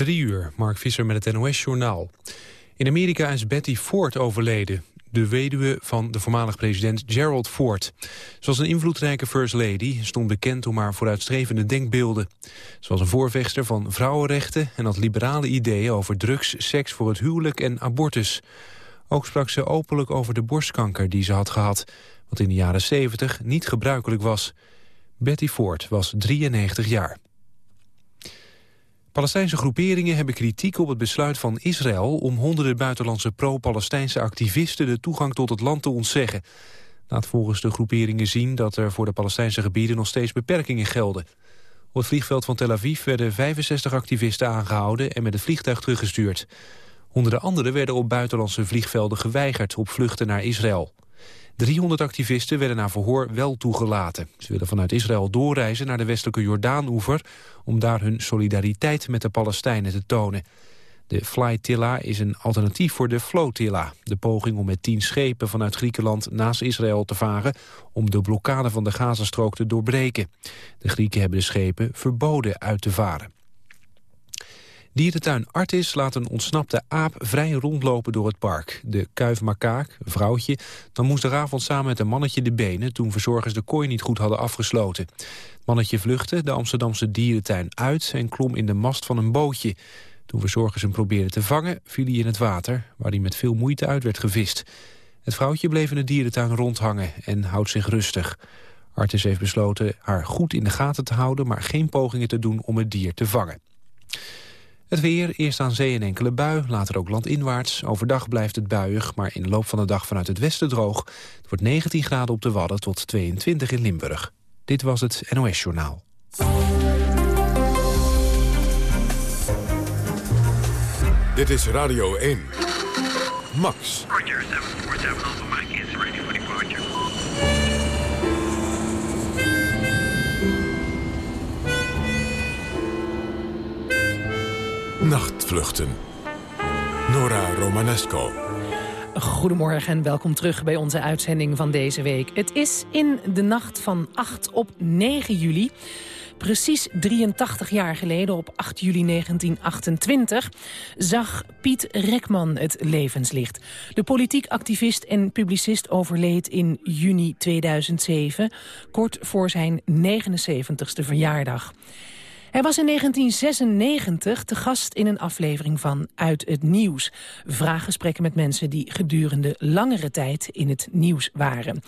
Drie uur, Mark Visser met het NOS-journaal. In Amerika is Betty Ford overleden, de weduwe van de voormalig president Gerald Ford. Ze was een invloedrijke first lady, stond bekend om haar vooruitstrevende denkbeelden. Ze was een voorvechter van vrouwenrechten en had liberale ideeën over drugs, seks voor het huwelijk en abortus. Ook sprak ze openlijk over de borstkanker die ze had gehad, wat in de jaren 70 niet gebruikelijk was. Betty Ford was 93 jaar. Palestijnse groeperingen hebben kritiek op het besluit van Israël... om honderden buitenlandse pro-Palestijnse activisten de toegang tot het land te ontzeggen. Laat volgens de groeperingen zien dat er voor de Palestijnse gebieden nog steeds beperkingen gelden. Op het vliegveld van Tel Aviv werden 65 activisten aangehouden en met het vliegtuig teruggestuurd. Honderden anderen werden op buitenlandse vliegvelden geweigerd op vluchten naar Israël. 300 activisten werden na verhoor wel toegelaten. Ze willen vanuit Israël doorreizen naar de westelijke Jordaanoever... om daar hun solidariteit met de Palestijnen te tonen. De Flytilla is een alternatief voor de Flotilla. De poging om met tien schepen vanuit Griekenland naast Israël te varen... om de blokkade van de Gazastrook te doorbreken. De Grieken hebben de schepen verboden uit te varen. Dierentuin Artis laat een ontsnapte aap vrij rondlopen door het park. De kuifmakaak, een vrouwtje, dan woensdagavond samen met een mannetje de benen... toen verzorgers de kooi niet goed hadden afgesloten. Het mannetje vluchtte de Amsterdamse dierentuin uit... en klom in de mast van een bootje. Toen verzorgers hem probeerden te vangen, viel hij in het water... waar hij met veel moeite uit werd gevist. Het vrouwtje bleef in de dierentuin rondhangen en houdt zich rustig. Artis heeft besloten haar goed in de gaten te houden... maar geen pogingen te doen om het dier te vangen. Het weer, eerst aan zee een enkele bui, later ook landinwaarts. Overdag blijft het buiig, maar in de loop van de dag vanuit het westen droog. Het wordt 19 graden op de Wadden tot 22 in Limburg. Dit was het NOS Journaal. Dit is Radio 1. Max. Nachtvluchten. Nora Romanesco. Goedemorgen en welkom terug bij onze uitzending van deze week. Het is in de nacht van 8 op 9 juli. Precies 83 jaar geleden, op 8 juli 1928, zag Piet Rekman het levenslicht. De politiek activist en publicist overleed in juni 2007, kort voor zijn 79ste verjaardag. Hij was in 1996 te gast in een aflevering van Uit het Nieuws. Vraaggesprekken met mensen die gedurende langere tijd in het nieuws waren.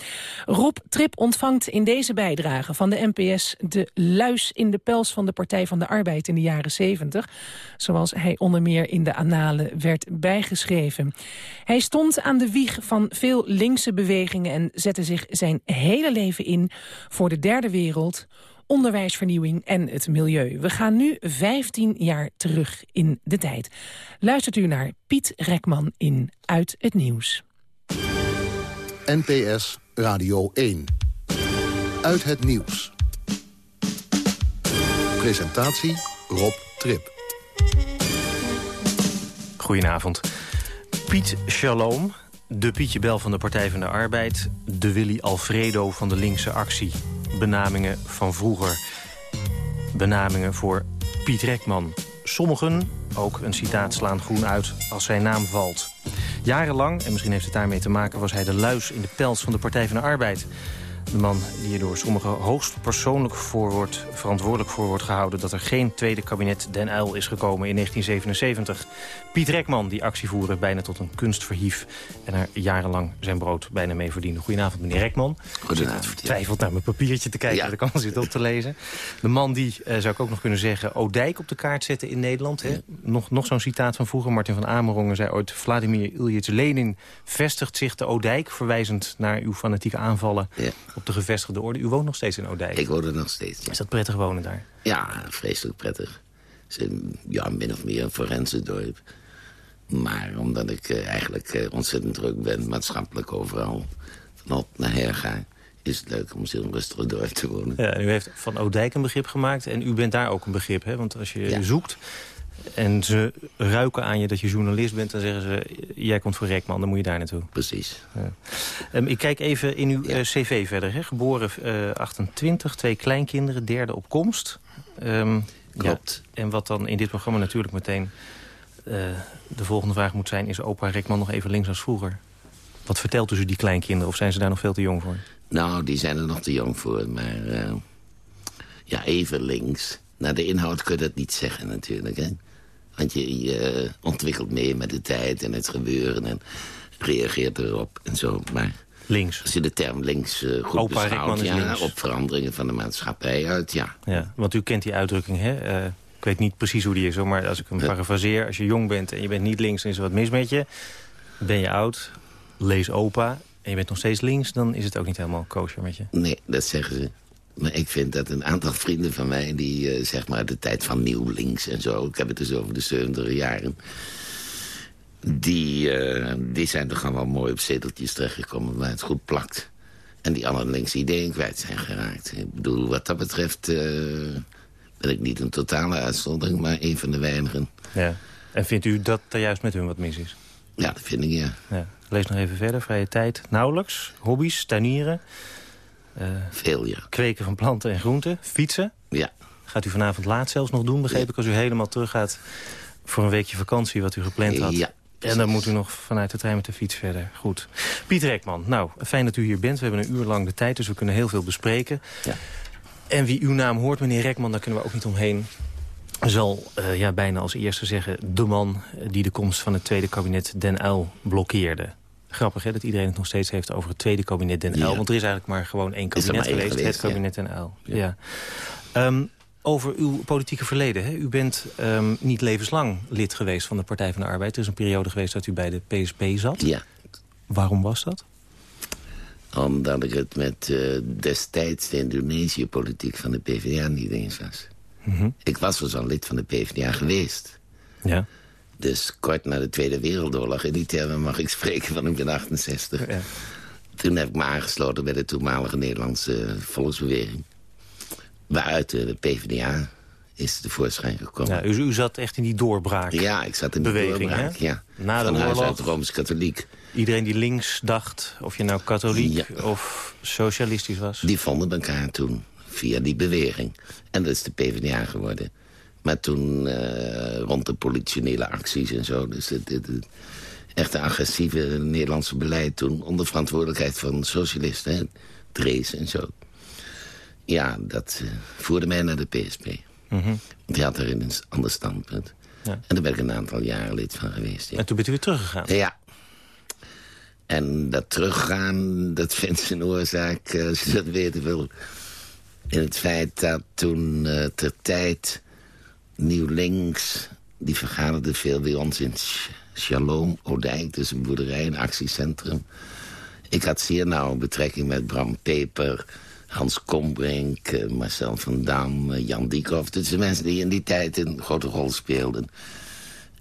Rob Trip ontvangt in deze bijdrage van de NPS... de luis in de pels van de Partij van de Arbeid in de jaren 70. Zoals hij onder meer in de analen werd bijgeschreven. Hij stond aan de wieg van veel linkse bewegingen... en zette zich zijn hele leven in voor de derde wereld onderwijsvernieuwing en het milieu. We gaan nu 15 jaar terug in de tijd. Luistert u naar Piet Rekman in Uit het Nieuws. NPS Radio 1. Uit het Nieuws. Presentatie Rob Trip. Goedenavond. Piet Shalom, de Pietje Bel van de Partij van de Arbeid... de Willy Alfredo van de linkse actie benamingen van vroeger. Benamingen voor Piet Rekman. Sommigen, ook een citaat, slaan groen uit als zijn naam valt. Jarenlang, en misschien heeft het daarmee te maken... was hij de luis in de pels van de Partij van de Arbeid. De man die er door sommigen hoogst persoonlijk voor wordt, verantwoordelijk voor wordt gehouden... dat er geen tweede kabinet Den Uyl is gekomen in 1977. Piet Rekman, die actie voeren bijna tot een kunst verhief... en er jarenlang zijn brood bijna mee verdiende. Goedenavond, meneer Rekman. Goedenavond. Twijfelt naar mijn papiertje te kijken, ja. de kans zit op te lezen. De man die, eh, zou ik ook nog kunnen zeggen, Odijk op de kaart zetten in Nederland. Hè? Nog, nog zo'n citaat van vroeger, Martin van Amerongen zei ooit... Vladimir Ilyich Lenin vestigt zich de Odijk... verwijzend naar uw fanatieke aanvallen ja. Op de gevestigde orde. U woont nog steeds in Odijk. Ik woon er nog steeds, Is dat prettig wonen daar? Ja, vreselijk prettig. Het is een, ja, min of meer een forense dorp. Maar omdat ik uh, eigenlijk uh, ontzettend druk ben, maatschappelijk overal... van op naar her ga, is het leuk om zo'n rustige dorp te wonen. Ja, u heeft van Odijk een begrip gemaakt en u bent daar ook een begrip. Hè? Want als je ja. zoekt en ze ruiken aan je dat je journalist bent... dan zeggen ze, jij komt voor Rekman, dan moet je daar naartoe. Precies. Ja. Um, ik kijk even in uw ja. uh, cv verder. Hè? Geboren uh, 28, twee kleinkinderen, derde op komst. Um, Klopt. en wat dan in dit programma natuurlijk meteen uh, de volgende vraag moet zijn... is opa Rekman nog even links als vroeger? Wat vertelt u die kleinkinderen of zijn ze daar nog veel te jong voor? Nou, die zijn er nog te jong voor, maar uh, ja, even links. Naar de inhoud kun je dat niet zeggen natuurlijk, hè. Want je, je ontwikkelt mee met de tijd en het gebeuren en reageert erop en zo. Maar links. Als je de term links uh, goed Opa beschouwt, ja, links. op veranderingen van de maatschappij uit, ja. ja want u kent die uitdrukking, hè? Uh, ik weet niet precies hoe die is, hoor, maar als ik hem parafraseer... als je jong bent en je bent niet links en is er wat mis met je... ben je oud, lees opa en je bent nog steeds links... dan is het ook niet helemaal kosher met je. Nee, dat zeggen ze. Maar ik vind dat een aantal vrienden van mij... die uh, zeg maar de tijd van nieuw links en zo... ik heb het dus over de 70 jaren... Die, uh, die zijn toch gewoon wel mooi op zeteltjes terechtgekomen... waar het goed plakt. En die andere linkse ideeën kwijt zijn geraakt. Ik bedoel, wat dat betreft... Uh, ben ik niet een totale uitzondering, maar een van de weinigen. Ja. En vindt u dat er juist met hun wat mis is? Ja, dat vind ik, ja. ja. Lees nog even verder. Vrije tijd nauwelijks. Hobby's, tuinieren. Uh, Veel, ja. Kweken van planten en groenten. Fietsen. Ja. Gaat u vanavond laat zelfs nog doen, begreep ik... als u helemaal teruggaat voor een weekje vakantie wat u gepland had. Ja. En dan moet u nog vanuit de trein met de fiets verder. Goed. Piet Rekman, nou, fijn dat u hier bent. We hebben een uur lang de tijd, dus we kunnen heel veel bespreken. Ja. En wie uw naam hoort, meneer Rekman, daar kunnen we ook niet omheen zal uh, ja, bijna als eerste zeggen... de man die de komst van het tweede kabinet Den Uyl blokkeerde. Grappig hè, dat iedereen het nog steeds heeft over het tweede kabinet Den Uyl. Ja. Want er is eigenlijk maar gewoon één kabinet één geweest, het kabinet Den Uyl. Ja. Ja. Um, over uw politieke verleden. Hè? U bent um, niet levenslang lid geweest van de Partij van de Arbeid. Er is een periode geweest dat u bij de PSP zat. Ja. Waarom was dat? Omdat ik het met uh, destijds de Indonesië-politiek van de PvdA niet eens was. Mm -hmm. Ik was dus al lid van de PvdA geweest. Ja. Dus kort na de Tweede Wereldoorlog, in die termen mag ik spreken van ik ben 68. Ja. Toen heb ik me aangesloten bij de toenmalige Nederlandse volksbeweging. Waaruit de PvdA is de voorschijn gekomen. Ja, u, u, zat echt in die doorbraak. Ja, ik zat in die beweging, doorbraak, hè? ja. Na de Van huis uit Rooms-Katholiek. Iedereen die links dacht, of je nou katholiek Ja. of socialistisch was. Die vonden elkaar toen via die beweging. En dat is de PvdA geworden. Maar toen uh, rond de politionele acties en zo... dus het, het, het echte agressieve Nederlandse beleid toen... onder verantwoordelijkheid van socialisten, hè, Drees en zo... Ja, dat uh, voerde mij naar de PSP. Mm -hmm. Die had erin een ander standpunt. Ja. En daar ben ik een aantal jaren lid van geweest. Ja. En toen bent u weer teruggegaan. Ja. En dat teruggaan, dat vindt zijn oorzaak, uh, als je dat weten wil... in het feit dat toen uh, ter tijd Nieuw Links... die vergaderde veel bij ons in Shalom, Odijk... dus een boerderij, een actiecentrum. Ik had zeer nauwe betrekking met Bram Peper... Hans Kombrink, uh, Marcel van Dam, uh, Jan Diekhoff. Dat zijn mensen die in die tijd een grote rol speelden.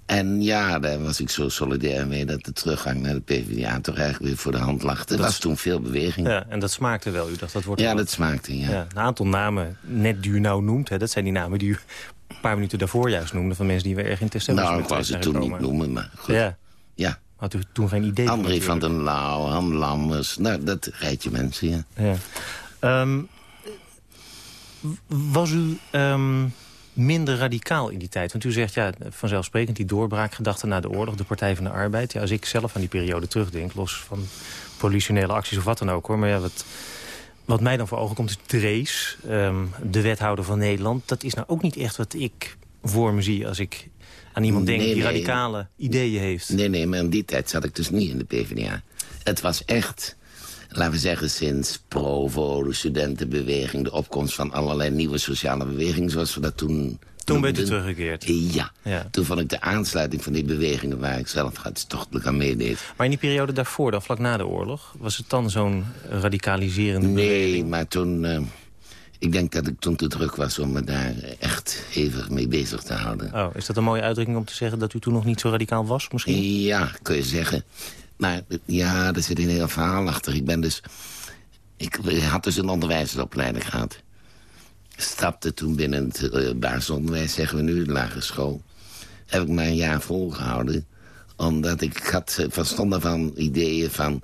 En ja, daar was ik zo solidair mee dat de teruggang naar de PvdA toch eigenlijk weer voor de hand lag. Er Dat was toen veel beweging. Ja, en dat smaakte wel. U dacht dat wordt Ja, dat smaakte, ja. Ja, een aantal namen, net die u nou noemt, hè, dat zijn die namen die u paar minuten daarvoor juist noemde... van mensen die we erg in het nou, ik ze zijn toen niet noemen, maar goed. Ja, Ja. had u toen geen idee André van den Lauw, Han Lammers, nou, dat rijtje mensen, ja. Ja. Ehm, was u ehm, minder radicaal in die tijd? Want u zegt, ja, vanzelfsprekend die doorbraakgedachte na de oorlog... de Partij van de Arbeid. Ja, als ik zelf aan die periode terugdenk... los van politionele acties of wat dan ook, hoor. Maar ja, wat, wat mij dan voor ogen komt is Drees, ehm, de wethouder van Nederland. Dat is nou ook niet echt wat ik voor me zie... als ik aan iemand denk Nee, die nee. radicale ideeën heeft. Nee, nee, maar in die tijd zat ik dus niet in de PvdA. Het was echt, laten we zeggen, sinds Provo, de studentenbeweging... de opkomst van allerlei nieuwe sociale bewegingen, zoals we dat toen Toen bent u noemden. teruggekeerd. Ja. Ja. toen vond ik de aansluiting van die bewegingen... waar ik zelf hartstochtelijk aan meedeed. Maar in die periode daarvoor, dan vlak na de oorlog... was het dan zo'n radicaliserende Nee, beweging? maar toen... eh, ik denk dat ik toen te druk was om me daar echt hevig mee bezig te houden. Oh, is dat een mooie uitdrukking om te zeggen dat u toen nog niet zo radicaal was misschien? Ja, kun je zeggen. Maar ja, er zit een heel verhaal achter. Ik ben dus... Ik had dus een onderwijzersopleiding gehad. Stapte toen binnen het uh, basisonderwijs, zeggen we nu, de lagere school. Heb ik maar een jaar volgehouden. Omdat ik had eh, van stond af aan ideeën van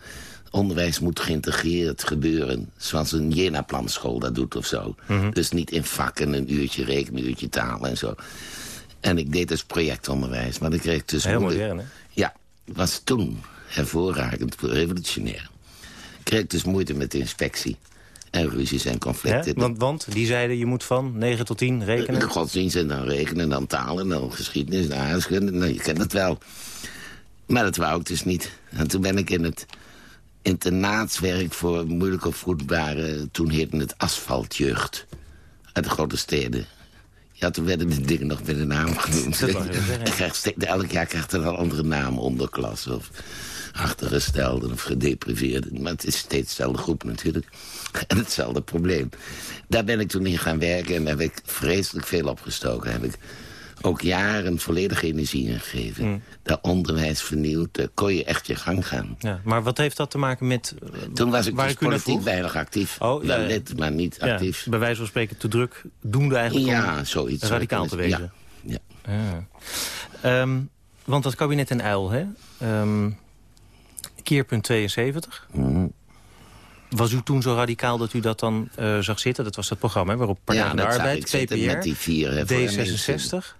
onderwijs moet geïntegreerd gebeuren. Zoals een Jena-planschool dat doet of zo. Mhm. Dus niet in vakken, een uurtje rekenen, een uurtje taal en zo. En ik deed dus projectonderwijs. Maar ik kreeg dus Heel moeite- modern, hè? Ja, was toen hervorragend, revolutionair. Ik kreeg dus moeite met de inspectie. En ruzies en Ja? conflicten. Want, want die zeiden je moet van 9 tot 10 rekenen. De godsdienst en dan rekenen, dan talen, dan geschiedenis, dan aardrijkskunde. Nou, je kent het wel. Maar dat wou ik dus niet. En toen ben ik in het internaatswerk voor moeilijk opvoedbare... toen heette het asfaltjeugd. Uit de grote steden. Ja, toen werden die dingen nog met een naam genoemd. Dat elk jaar krijgt er een andere naam. Onderklas of achtergestelden of gedepriveerden. Maar het is steeds dezelfde groep natuurlijk. En hetzelfde probleem. Daar ben ik toen in gaan werken en daar heb ik vreselijk veel opgestoken. Heb ik ook jaren volledige energie in gegeven. Hmm. Dat onderwijs vernieuwd, daar kon je echt je gang gaan. Ja, maar wat heeft dat te maken met... eh, Toen was ik waar dus ik politiek weinig actief. Oh, ja, Wel ja. lid, maar niet Ja, actief. bij wijze van spreken te druk doende eigenlijk Ja, om zoiets. radicaal te wezen. Ja. Ja. Ehm, want dat kabinet en uil, hè? Ehm, keerpunt 72. Mhm. Was u toen zo radicaal dat u dat dan eh, zag zitten? Dat was dat programma hè, waarop Partij Ja, van de Arbeid, PPR, met die vier hervormingen. D66.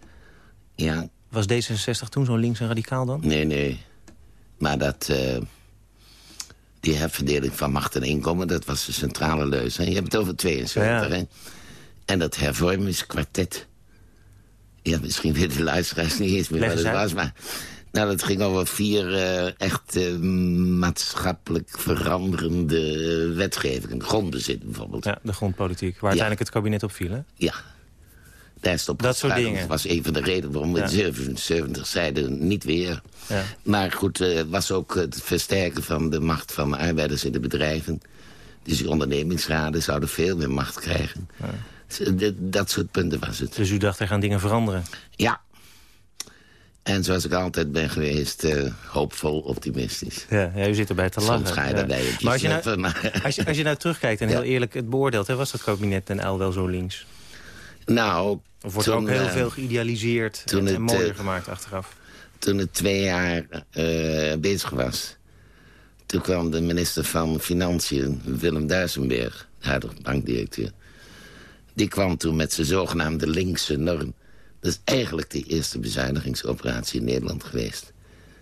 Ja, Was D66 toen zo links en radicaal dan? nee, nee. Maar dat... eh, die herverdeling van macht en inkomen, dat was de centrale leus. hè. Je hebt het over 72, Ja. hè? En dat hervormingskwartet... Ja, misschien weten de luisteraars niet eens meer Leg wat het uit. was, maar... Nou, dat ging over vier eh, echt eh, maatschappelijk veranderende wetgevingen. Grondbezit bijvoorbeeld. Ja, de grondpolitiek, waar uiteindelijk het kabinet op viel, hè? Ja. Daar is het op Dat soort dingen. Dat was een van de redenen waarom we Ja. in 77 zeiden niet weer. Ja. Maar goed, eh, het was ook het versterken van de macht van de arbeiders in de bedrijven. Dus die ondernemingsraden zouden veel meer macht krijgen. Dus, eh, dit- Dat soort punten was het. Dus u dacht, er gaan dingen veranderen. Ja. En zoals ik altijd ben geweest, eh, hoopvol, optimistisch. Ja, ja, u zit erbij te lachen. Soms ga je ja. daarbij Maar als je, nou, maar- als, je, als je nou terugkijkt en Ja. heel eerlijk het beoordeelt... Hè, was dat kabinet en L wel zo links? Nou, Of wordt er ook heel eh, veel geïdealiseerd en, en het, mooier eh, gemaakt achteraf? toen het twee jaar eh, bezig was... toen kwam de minister van Financiën, Willem Duisenberg... de huidige bankdirecteur... die kwam toen met zijn zogenaamde linkse norm. Dat is eigenlijk de eerste bezuinigingsoperatie in Nederland geweest.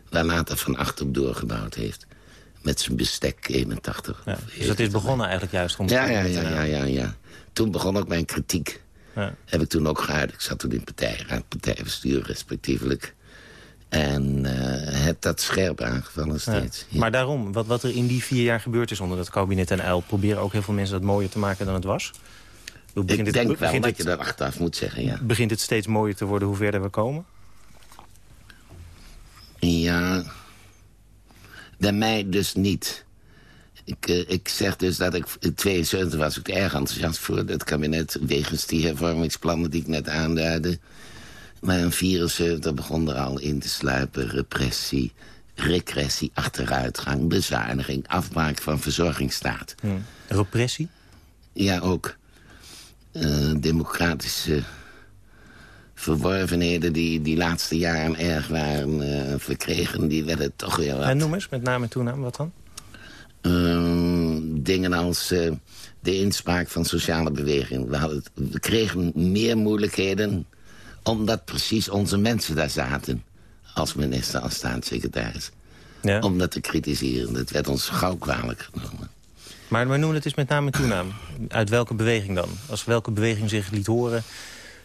Waar later Van Acht op doorgebouwd heeft. Met zijn bestek 81. Ja, dus dat is begonnen eigenlijk juist om... Ja, ja, ja, ja, ja, ja. Toen begon ook mijn kritiek. Ja. Heb ik toen ook geuit. Ik zat toen in partijraad, partijbestuur respectievelijk. En eh, heb dat scherp aangevallen steeds. Ja. Maar daarom, wat, wat er in die vier jaar gebeurd is onder dat kabinet en L... proberen ook heel veel mensen dat mooier te maken dan het was? Ik het- denk wel begint dat het, je dat achteraf moet zeggen, ja. Begint het steeds mooier te worden hoe verder we komen? Ja, bij mij dus niet. Ik, eh, ik zeg dus dat ik in 72 was ik erg enthousiast voor het kabinet... wegens die hervormingsplannen die ik net aanduidde. Maar in 74 begon er al in te sluipen repressie, regressie, achteruitgang... bezuiniging, afbraak van verzorgingsstaat. Hm. Repressie? Ja, ook eh, democratische verworvenheden... die die laatste jaren erg waren eh, verkregen, die werden toch weer wat... En noem eens, met naam en toenaam, wat dan? Ehm, dingen als eh, de inspraak van sociale beweging. We, hadden, we kregen meer moeilijkheden omdat precies onze mensen daar zaten. Als minister, als staatssecretaris. Ja. Om dat te kritiseren. Dat werd ons gauw kwalijk genomen. Maar, maar noem het eens met naam en toenaam. Uit welke beweging dan? Als welke beweging zich liet horen?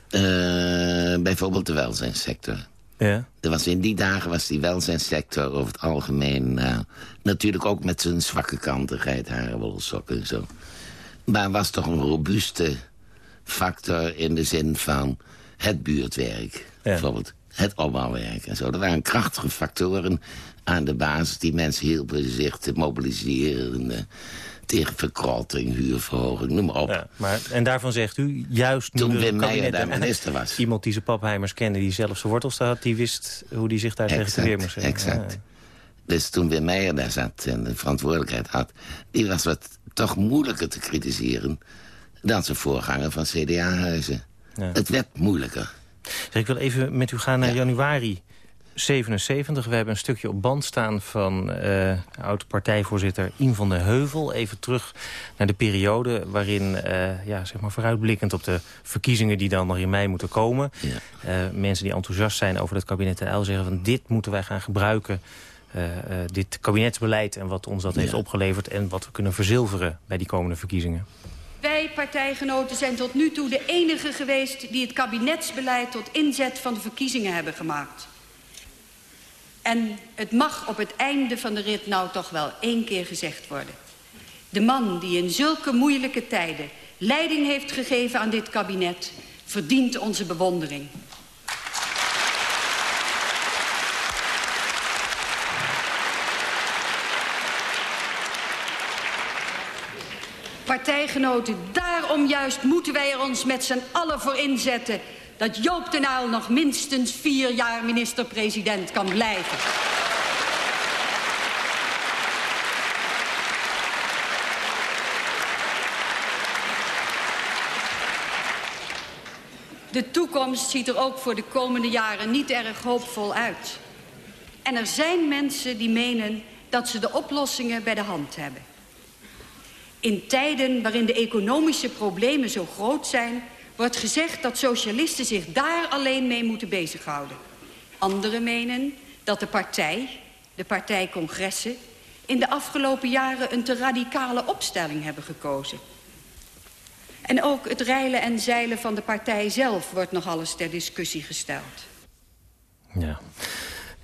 Eh, bijvoorbeeld de welzijnssector. Ja. Er was in die dagen was die welzijnssector over het algemeen... eh, natuurlijk ook met zijn zwakke kanten, geitharen, wolsokken en zo. Maar was toch een robuuste factor in de zin van het buurtwerk. Bijvoorbeeld het opbouwwerk en zo. Er waren krachtige factoren aan de basis die mensen hielpen zich te mobiliseren... tegen verkrotting, huurverhoging, noem maar op. Ja, maar, en daarvan zegt u, juist nu Toen Wim Meijer daar minister was. Iemand die zijn papheimers kende, die zelf zijn wortels had... die wist hoe die zich daar tegen te weer moest zetten. Exact. Ja. Dus toen Wim Meijer daar zat en de verantwoordelijkheid had... die was wat toch moeilijker te kritiseren... dan zijn voorganger van CDA-huizen. Ja. Het werd moeilijker. Zeg, ik wil even met u gaan naar januari 77. We hebben een stukje op band staan van uh, oud-partijvoorzitter Ien van der Heuvel. Even terug naar de periode waarin, uh, ja, zeg maar vooruitblikkend op de verkiezingen die dan nog in mei moeten komen. Ja. Uh, mensen die enthousiast zijn over het kabinet ten L zeggen van dit moeten wij gaan gebruiken. dit kabinetsbeleid en wat ons dat ja. heeft opgeleverd en wat we kunnen verzilveren bij die komende verkiezingen. Wij, partijgenoten, zijn tot nu toe de enige geweest... die het kabinetsbeleid tot inzet van de verkiezingen hebben gemaakt. En het mag op het einde van de rit nou toch wel één keer gezegd worden. De man die in zulke moeilijke tijden leiding heeft gegeven aan dit kabinet... verdient onze bewondering. Partijgenoten, daarom juist moeten wij er ons met z'n allen voor inzetten... dat Joop den Uyl nog minstens vier jaar minister-president kan blijven. De toekomst ziet er ook voor de komende jaren niet erg hoopvol uit. En er zijn mensen die menen dat ze de oplossingen bij de hand hebben. In tijden waarin de economische problemen zo groot zijn... wordt gezegd dat socialisten zich daar alleen mee moeten bezighouden. Anderen menen dat de partij, de partijcongressen... in de afgelopen jaren een te radicale opstelling hebben gekozen. En ook het reilen en zeilen van de partij zelf wordt nog alles ter discussie gesteld. Ja.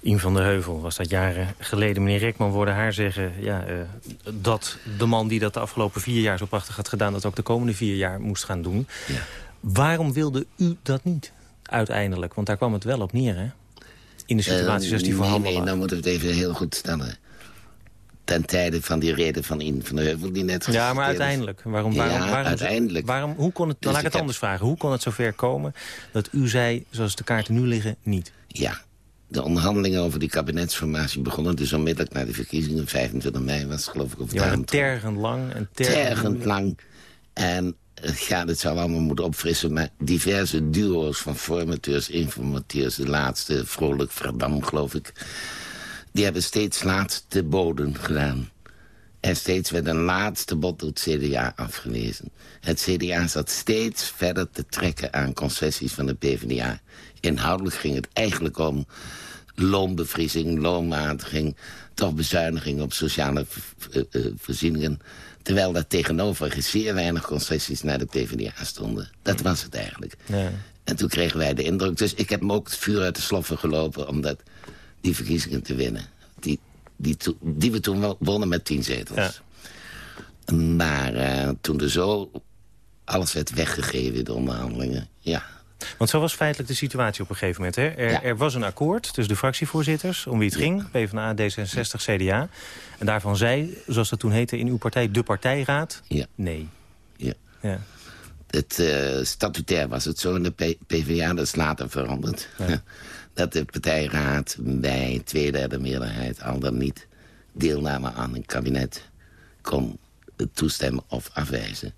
Ien van der Heuvel was dat jaren geleden. Meneer Rekman hoorde haar zeggen ja, uh, dat de man die dat de afgelopen vier jaar zo prachtig had gedaan... dat ook de komende vier jaar moest gaan doen. Ja. Waarom wilde u dat niet uiteindelijk? Want daar kwam het wel op neer, hè? In de situatie uh, zoals die voorhanden Nee, nee, dan moeten we het even heel goed stellen. Ten tijde van die reden van Ien van der Heuvel die net Ja, maar uiteindelijk. Waarom, waarom, ja, waarom, uiteindelijk. Waarom, hoe kon het, dan dus laat ik het anders vragen. Hoe kon het zover komen dat u zei, zoals de kaarten nu liggen, niet? Ja, de onderhandelingen over die kabinetsformatie begonnen. Dus onmiddellijk na de verkiezingen, 25 mei was geloof ik. Of ja, tergend lang. En tergend, tergend lang. En ja, het zou allemaal moeten opfrissen. Maar diverse duo's van formateurs, informateurs... de laatste, Vrolijk Verdam, geloof ik... die hebben steeds laatste boden gedaan. En steeds werd een laatste bod door het CDA afgewezen. Het CDA zat steeds verder te trekken aan concessies van de PvdA. Inhoudelijk ging het eigenlijk om loonbevriezing, loonmatiging... toch bezuiniging op sociale uh, uh, voorzieningen... terwijl daar tegenover zeer weinig concessies naar de PvdA stonden. Dat was het eigenlijk. Ja. En toen kregen wij de indruk... dus ik heb me ook het vuur uit de sloffen gelopen... om dat, die verkiezingen te winnen. Die, die, die we toen wonnen met tien zetels. Ja. Maar uh, toen er zo alles werd weggegeven in de onderhandelingen... ja, want zo was feitelijk de situatie op een gegeven moment. Hè? Er, er, was een akkoord tussen de fractievoorzitters om wie het ging. PvdA, D66, CDA. En daarvan zei, zoals dat toen heette in uw partij, de partijraad, ja. nee. Ja. ja. Het uh, statutair was het zo in de PvdA, dat is later veranderd. Ja. dat de partijraad bij tweederde meerderheid al dan niet deelname aan een kabinet kon toestemmen of afwijzen.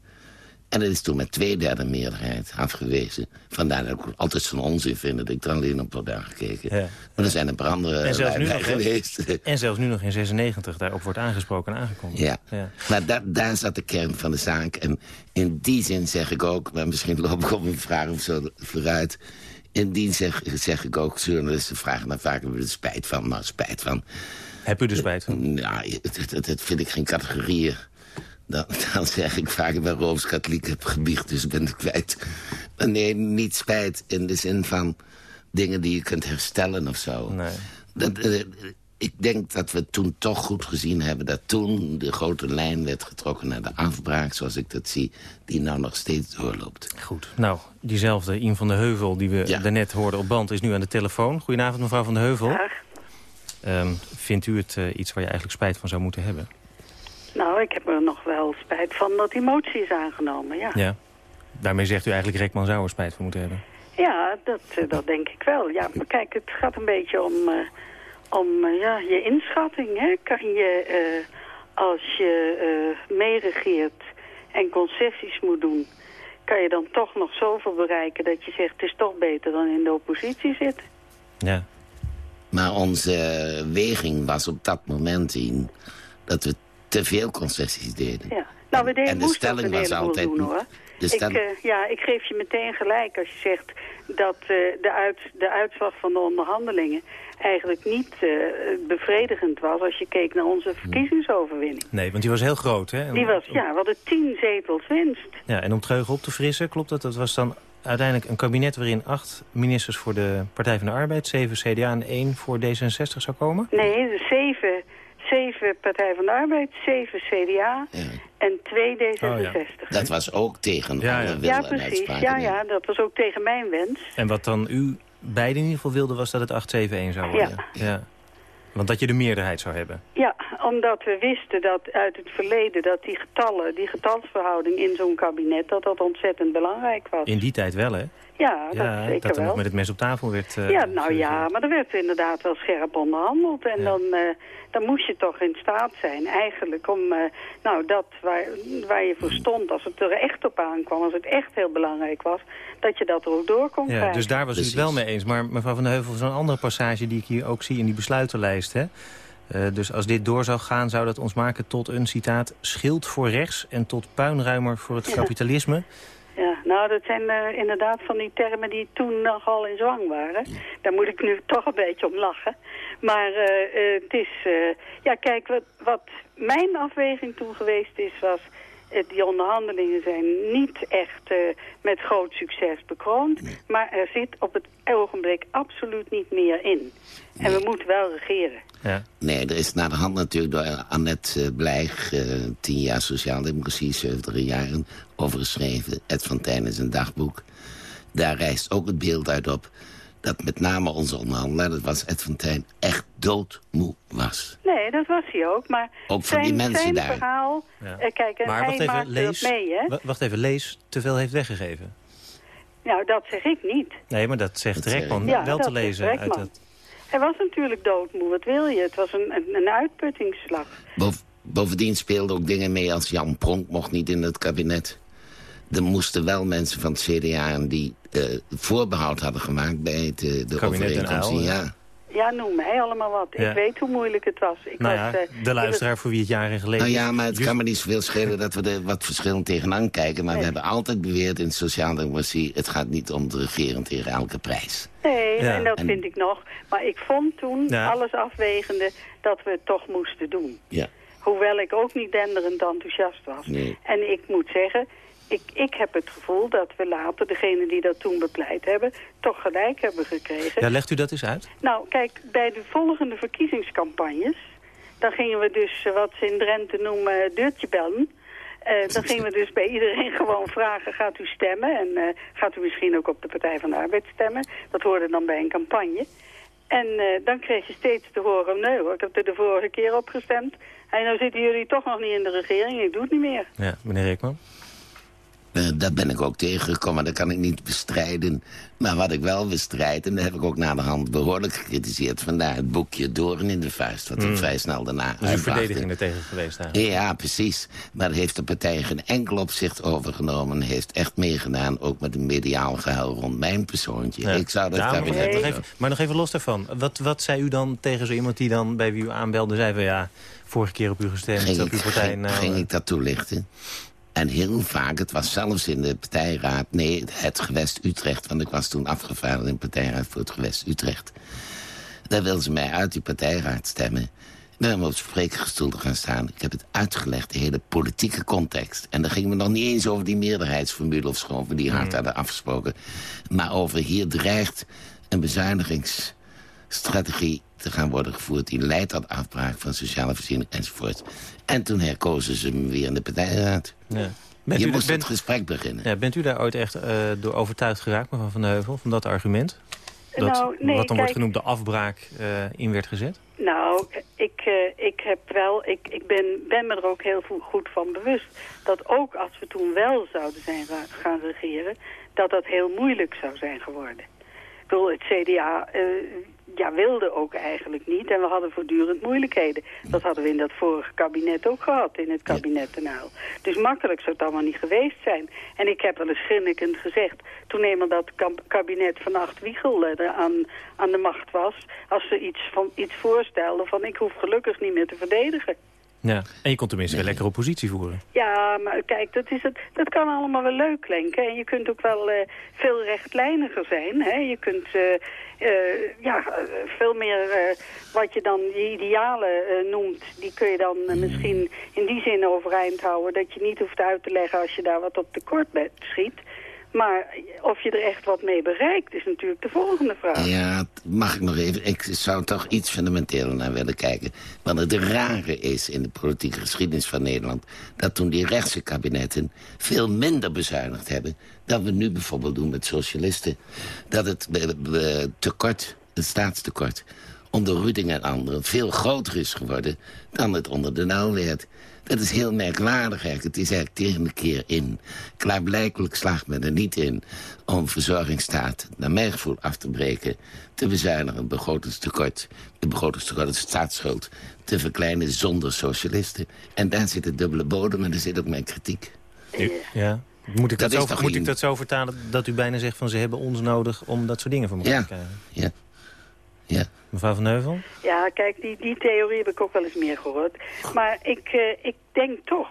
En dat is toen met twee derde meerderheid afgewezen. Vandaar dat ik altijd zo'n onzin vind dat ik er alleen op word aangekeken. Ja. Maar er zijn een paar andere en zelfs nu nog, geweest. En zelfs nu nog in 96 daarop wordt aangesproken en aangekomen. Ja, ja. maar da daar zat de kern van de zaak. En in die zin zeg ik ook, maar misschien loop ik op een vraag of zo vooruit... In die zeg, zeg ik ook, journalisten vragen daar vaak hebben er spijt van. Nou, spijt van. Heb u er spijt van? Nou, dat, dat vind ik geen categorieën. Dan, dan zeg ik vaak, ik ben Rooms-Katholiek, heb gebiecht, dus ben ik kwijt. Maar nee, niet spijt in de zin van dingen die je kunt herstellen of zo. Nee. Dat, uh, ik denk dat we toen toch goed gezien hebben... dat toen de grote lijn werd getrokken naar de afbraak... zoals ik dat zie, die nou nog steeds doorloopt. Goed. Nou, diezelfde Ien van de Heuvel die we ja. daarnet hoorden op band... is nu aan de telefoon. Goedenavond, mevrouw van de Heuvel. Um, vindt u het uh, iets waar je eigenlijk spijt van zou moeten hebben? Nou, ik heb er nog wel spijt van dat die motie is aangenomen, ja. Ja. Daarmee zegt u eigenlijk Rekman zou er spijt van moeten hebben. Ja, dat, uh, dat denk ik wel. Ja, maar kijk, het gaat een beetje om, uh, om uh, ja, je inschatting. Hè? Kan je, als je meeregeert en concessies moet doen... kan je dan toch nog zoveel bereiken dat je zegt... het is toch beter dan in de oppositie zitten? Ja. Maar onze weging was op dat moment in dat we te veel concessies deden. Ja. Nou, we deden En de stelling een was altijd doen, hoor. Ik, eh, ja, ik geef je meteen gelijk als je zegt dat eh, de, uit, de uitslag van de onderhandelingen eigenlijk niet eh, bevredigend was als je keek naar onze verkiezingsoverwinning. Nee, want die was heel groot, hè? Die was, ja, we hadden tien zetels winst. Ja, en om het geheugen op te frissen, klopt dat? Dat was dan uiteindelijk een kabinet waarin acht ministers voor de Partij van de Arbeid... zeven CDA en één voor D66 zou komen? Nee, de zeven, zeven Partij van de Arbeid, zeven CDA en twee D66. Dat was ook tegen Ja, alle ja. Ja, en precies. Ja, ja, dat was ook tegen mijn wens. En wat dan u beiden in ieder geval wilde, was dat het 8-7-1 zou worden? Ja. Want dat je de meerderheid zou hebben. Ja, omdat we wisten dat uit het verleden dat die getallen, die getalsverhouding in zo'n kabinet, dat dat ontzettend belangrijk was. In die tijd wel, hè? Ja, dat Ja, zeker dat er wel. nog met het mes op tafel werd... eh, ja, nou ja, maar er werd inderdaad wel scherp onderhandeld. En dan, eh, dan moest je toch in staat zijn eigenlijk om eh, nou, dat waar, waar je voor stond, als het er echt op aankwam, als het echt heel belangrijk was, dat je dat er ook door kon Ja, krijgen. dus daar was u het wel mee eens. Maar mevrouw Van der Heuvel, zo'n andere passage die ik hier ook zie in die besluitenlijst. Hè? Eh, dus als dit door zou gaan, zou dat ons maken tot een, citaat... schild voor rechts en tot puinruimer voor het kapitalisme. Ja, nou, dat zijn eh, inderdaad van die termen die toen nogal in zwang waren. Daar moet ik nu toch een beetje om lachen. Maar eh, het is... ja, kijk, wat, wat mijn afweging toen geweest is, was... die onderhandelingen zijn niet echt met groot succes bekroond. Maar er zit op het ogenblik absoluut niet meer in. En we moeten wel regeren. Ja. Nee, er is naar de hand natuurlijk door Annette eh, Blijg... eh, tien jaar sociaaldemocratie, 70 jaren, over geschreven. Ed van Tijn is een dagboek. Daar rijst ook het beeld uit op... dat met name onze onderhandelaar, dat was Ed van Tijn... echt doodmoe was. Nee, dat was hij ook. Maar Ook van zijn, die mensen zijn daar. verhaal... Ja. eh, kijk, en Maar hij wacht even, lees, mee, hè? wacht even, lees te veel heeft weggegeven. Nou, dat zeg ik niet. Nee, maar dat zegt Dat Rekman. Ja, wel dat te lezen. Uit het, Hij was natuurlijk doodmoe, wat wil je? Het was een, een, een uitputtingsslag. Bov- bovendien speelden ook dingen mee als Jan Pronk mocht niet in het kabinet. Er moesten wel mensen van het CDA die eh, voorbehoud hadden gemaakt bij het, eh, de Kabinet overeenkomst. Ja. Ja, noem mij allemaal wat. Ja. Ik weet hoe moeilijk het was. Ik nou was ja, eh, de luisteraar voor wie het jaren geleden Nou ja, maar het kan me niet zoveel schelen dat we er wat verschillend tegenaan kijken. Maar we hebben altijd beweerd in sociaaldemocratie... het gaat niet om te regeren tegen elke prijs. Nee, Ja. en dat En- vind ik nog. Maar ik vond toen, Ja. alles afwegende, dat we het toch moesten doen. Ja. Hoewel ik ook niet denderend enthousiast was. Nee. En ik moet zeggen, ik, ik heb het gevoel dat we later, degene die dat toen bepleit hebben, toch gelijk hebben gekregen. Ja, legt u dat eens uit? Nou, kijk, bij de volgende verkiezingscampagnes... dan gingen we dus, eh, wat ze in Drenthe noemen, eh, deurtje bellen. Eh, dan gingen we dus bij iedereen gewoon vragen, gaat u stemmen? En gaat u misschien ook op de Partij van de Arbeid stemmen? Dat hoorde dan bij een campagne. En dan kreeg je steeds te horen, nee hoor, ik heb er de vorige keer op gestemd. En nou zitten jullie toch nog niet in de regering, ik doe het niet meer. Ja, meneer Rekman. Eh, daar ben ik ook tegengekomen, dat kan ik niet bestrijden. Maar wat ik wel bestrijd, en dat heb ik ook na de hand behoorlijk gecritiseerd... vandaar het boekje Doorn in de Vuist, wat ik vrij snel daarna Dat uw uitbracht. verdediging er tegen geweest eigenlijk. Ja, precies. Maar heeft de partij geen enkel opzicht overgenomen. Heeft echt meegedaan, ook met een mediaal gehuil rond mijn persoontje. Ja. Ik zou dat Ja, maar, kabinet... nog even, maar nog even los daarvan. Wat, wat zei u dan tegen zo iemand die dan bij wie u aanbelde... zei van ja, vorige keer op u gestemd, ging, op uw partij... ging, nou, ging eh, ik dat toelichten. En heel vaak, het was zelfs in de partijraad... nee, het gewest Utrecht, want ik was toen afgevaardigd... in de partijraad voor het gewest Utrecht. Daar wilden ze mij uit die partijraad stemmen. Ik ben hem op spreekgestoel gaan staan. Ik heb het uitgelegd, de hele politieke context. En dan gingen we nog niet eens over die meerderheidsformule... of schoon we die hard hadden afgesproken. Maar over hier dreigt een bezuinigingsstrategie te gaan worden gevoerd... die leidt tot afbraak van sociale voorziening enzovoort. En toen herkozen ze me weer in de partijraad. Ja. Bent, Je u, moest bent, het gesprek beginnen. ja, bent u daar ooit echt eh, door overtuigd geraakt, mevrouw Van de Heuvel... van dat argument? Dat, Nou, nee, wat dan wordt genoemd de afbraak eh, in werd gezet? Nou, ik, eh, ik heb wel, ik, ik ben, ben me er ook heel goed van bewust dat ook als we toen wel zouden zijn gaan regeren, dat dat heel moeilijk zou zijn geworden. Ik bedoel, het CDA, eh, ja, wilden ook eigenlijk niet. En we hadden voortdurend moeilijkheden. Dat hadden we in dat vorige kabinet ook gehad, in het kabinet Den Uyl. Dus makkelijk zou het allemaal niet geweest zijn. En ik heb wel eens grinnikend gezegd, toen eenmaal dat kabinet van Acht Wiegel uh, aan, aan de macht was... als ze iets, van, iets voorstelden van ik hoef gelukkig niet meer te verdedigen. Ja, en je kon tenminste nee. wel lekker oppositie voeren. Ja, maar kijk, dat, is het, dat kan allemaal wel leuk klinken. En je kunt ook wel uh, veel rechtlijniger zijn. Hè? Je kunt uh, uh, ja, veel meer wat je dan je idealen noemt... die kun je dan misschien in die zin overeind houden... dat je niet hoeft uit te leggen als je daar wat op tekort schiet... Maar of je er echt wat mee bereikt, is natuurlijk de volgende vraag. Ja, mag ik nog even? Ik zou toch iets fundamenteeler naar willen kijken. Want het rare is in de politieke geschiedenis van Nederland... dat toen die rechtse kabinetten veel minder bezuinigd hebben... dan we nu bijvoorbeeld doen met socialisten. Dat het tekort, het staatstekort onder Ruding en anderen veel groter is geworden dan het onder de nauw werd. Dat is heel merkwaardig eigenlijk. Het is eigenlijk tegen de keer in. Klaarblijkelijk slaagt men er niet in om verzorgingsstaat, naar mijn gevoel, af te breken. Te bezuinigen, het begrotingstekort, de begrotingstekort, de staatsschuld, te verkleinen zonder socialisten. En daar zit de dubbele bodem en daar zit ook mijn kritiek. Ja. Moet ik dat, zo, moet ik dat zo vertalen dat u bijna zegt van ze hebben ons nodig om dat soort dingen voor elkaar ja. te krijgen? Ja. Ja. Mevrouw Van Heuvel? Ja, kijk, die, die theorie heb ik ook wel eens meer gehoord. Maar ik, uh, ik denk toch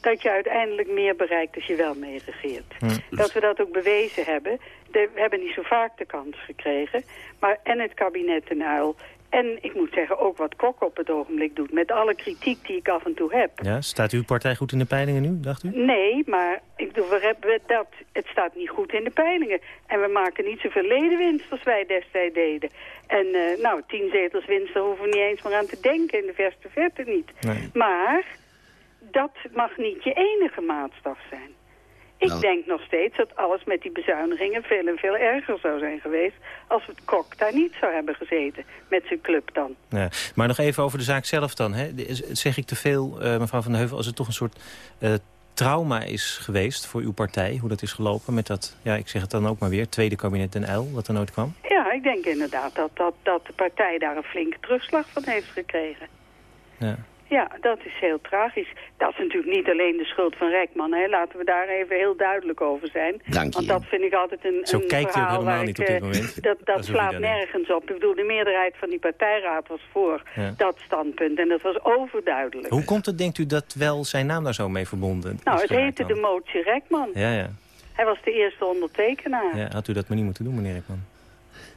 dat je uiteindelijk meer bereikt als je wel mee regeert. Hm. Dat we dat ook bewezen hebben. De, we hebben niet zo vaak de kans gekregen. Maar en het kabinet en Uil en ik moet zeggen, ook wat Kok op het ogenblik doet. Met alle kritiek die ik af en toe heb. Ja, staat uw partij goed in de peilingen nu, dacht u? Nee, maar ik bedoel, we hebben dat, het staat niet goed in de peilingen. En we maken niet zoveel ledenwinst als wij destijds deden. En uh, nou, tien zetels winst, daar hoeven we niet eens meer aan te denken. In de verste verte niet. Nee. Maar dat mag niet je enige maatstaf zijn. Ik nou. denk nog steeds dat alles met die bezuinigingen veel en veel erger zou zijn geweest... als het Kok daar niet zou hebben gezeten, met zijn club dan. Ja, maar nog even over de zaak zelf dan. Hè. Zeg ik te veel, uh, mevrouw Van der Heuvel, als het toch een soort... Uh, trauma is geweest voor uw partij, hoe dat is gelopen met dat, ja, ik zeg het dan ook maar weer, tweede kabinet Den Uil, wat er nooit kwam? Ja, ik denk inderdaad dat, dat, dat de partij daar een flinke terugslag van heeft gekregen. Ja. Ja, dat is heel tragisch. Dat is natuurlijk niet alleen de schuld van Rijkman. Hè. Laten we daar even heel duidelijk over zijn. Dank je. Want dat vind ik altijd een, Zo een kijkt verhaal u helemaal niet op dit moment. Dat, dat slaat nergens op. Ik bedoel, de meerderheid van die partijraad was voor dat standpunt. En dat was overduidelijk. Hoe komt het, denkt u, dat wel zijn naam daar zo mee verbonden Nou, het heette de motie Rijkman. Ja, ja. Hij was de eerste ondertekenaar. Ja, had u dat maar niet moeten doen, meneer Rijkman?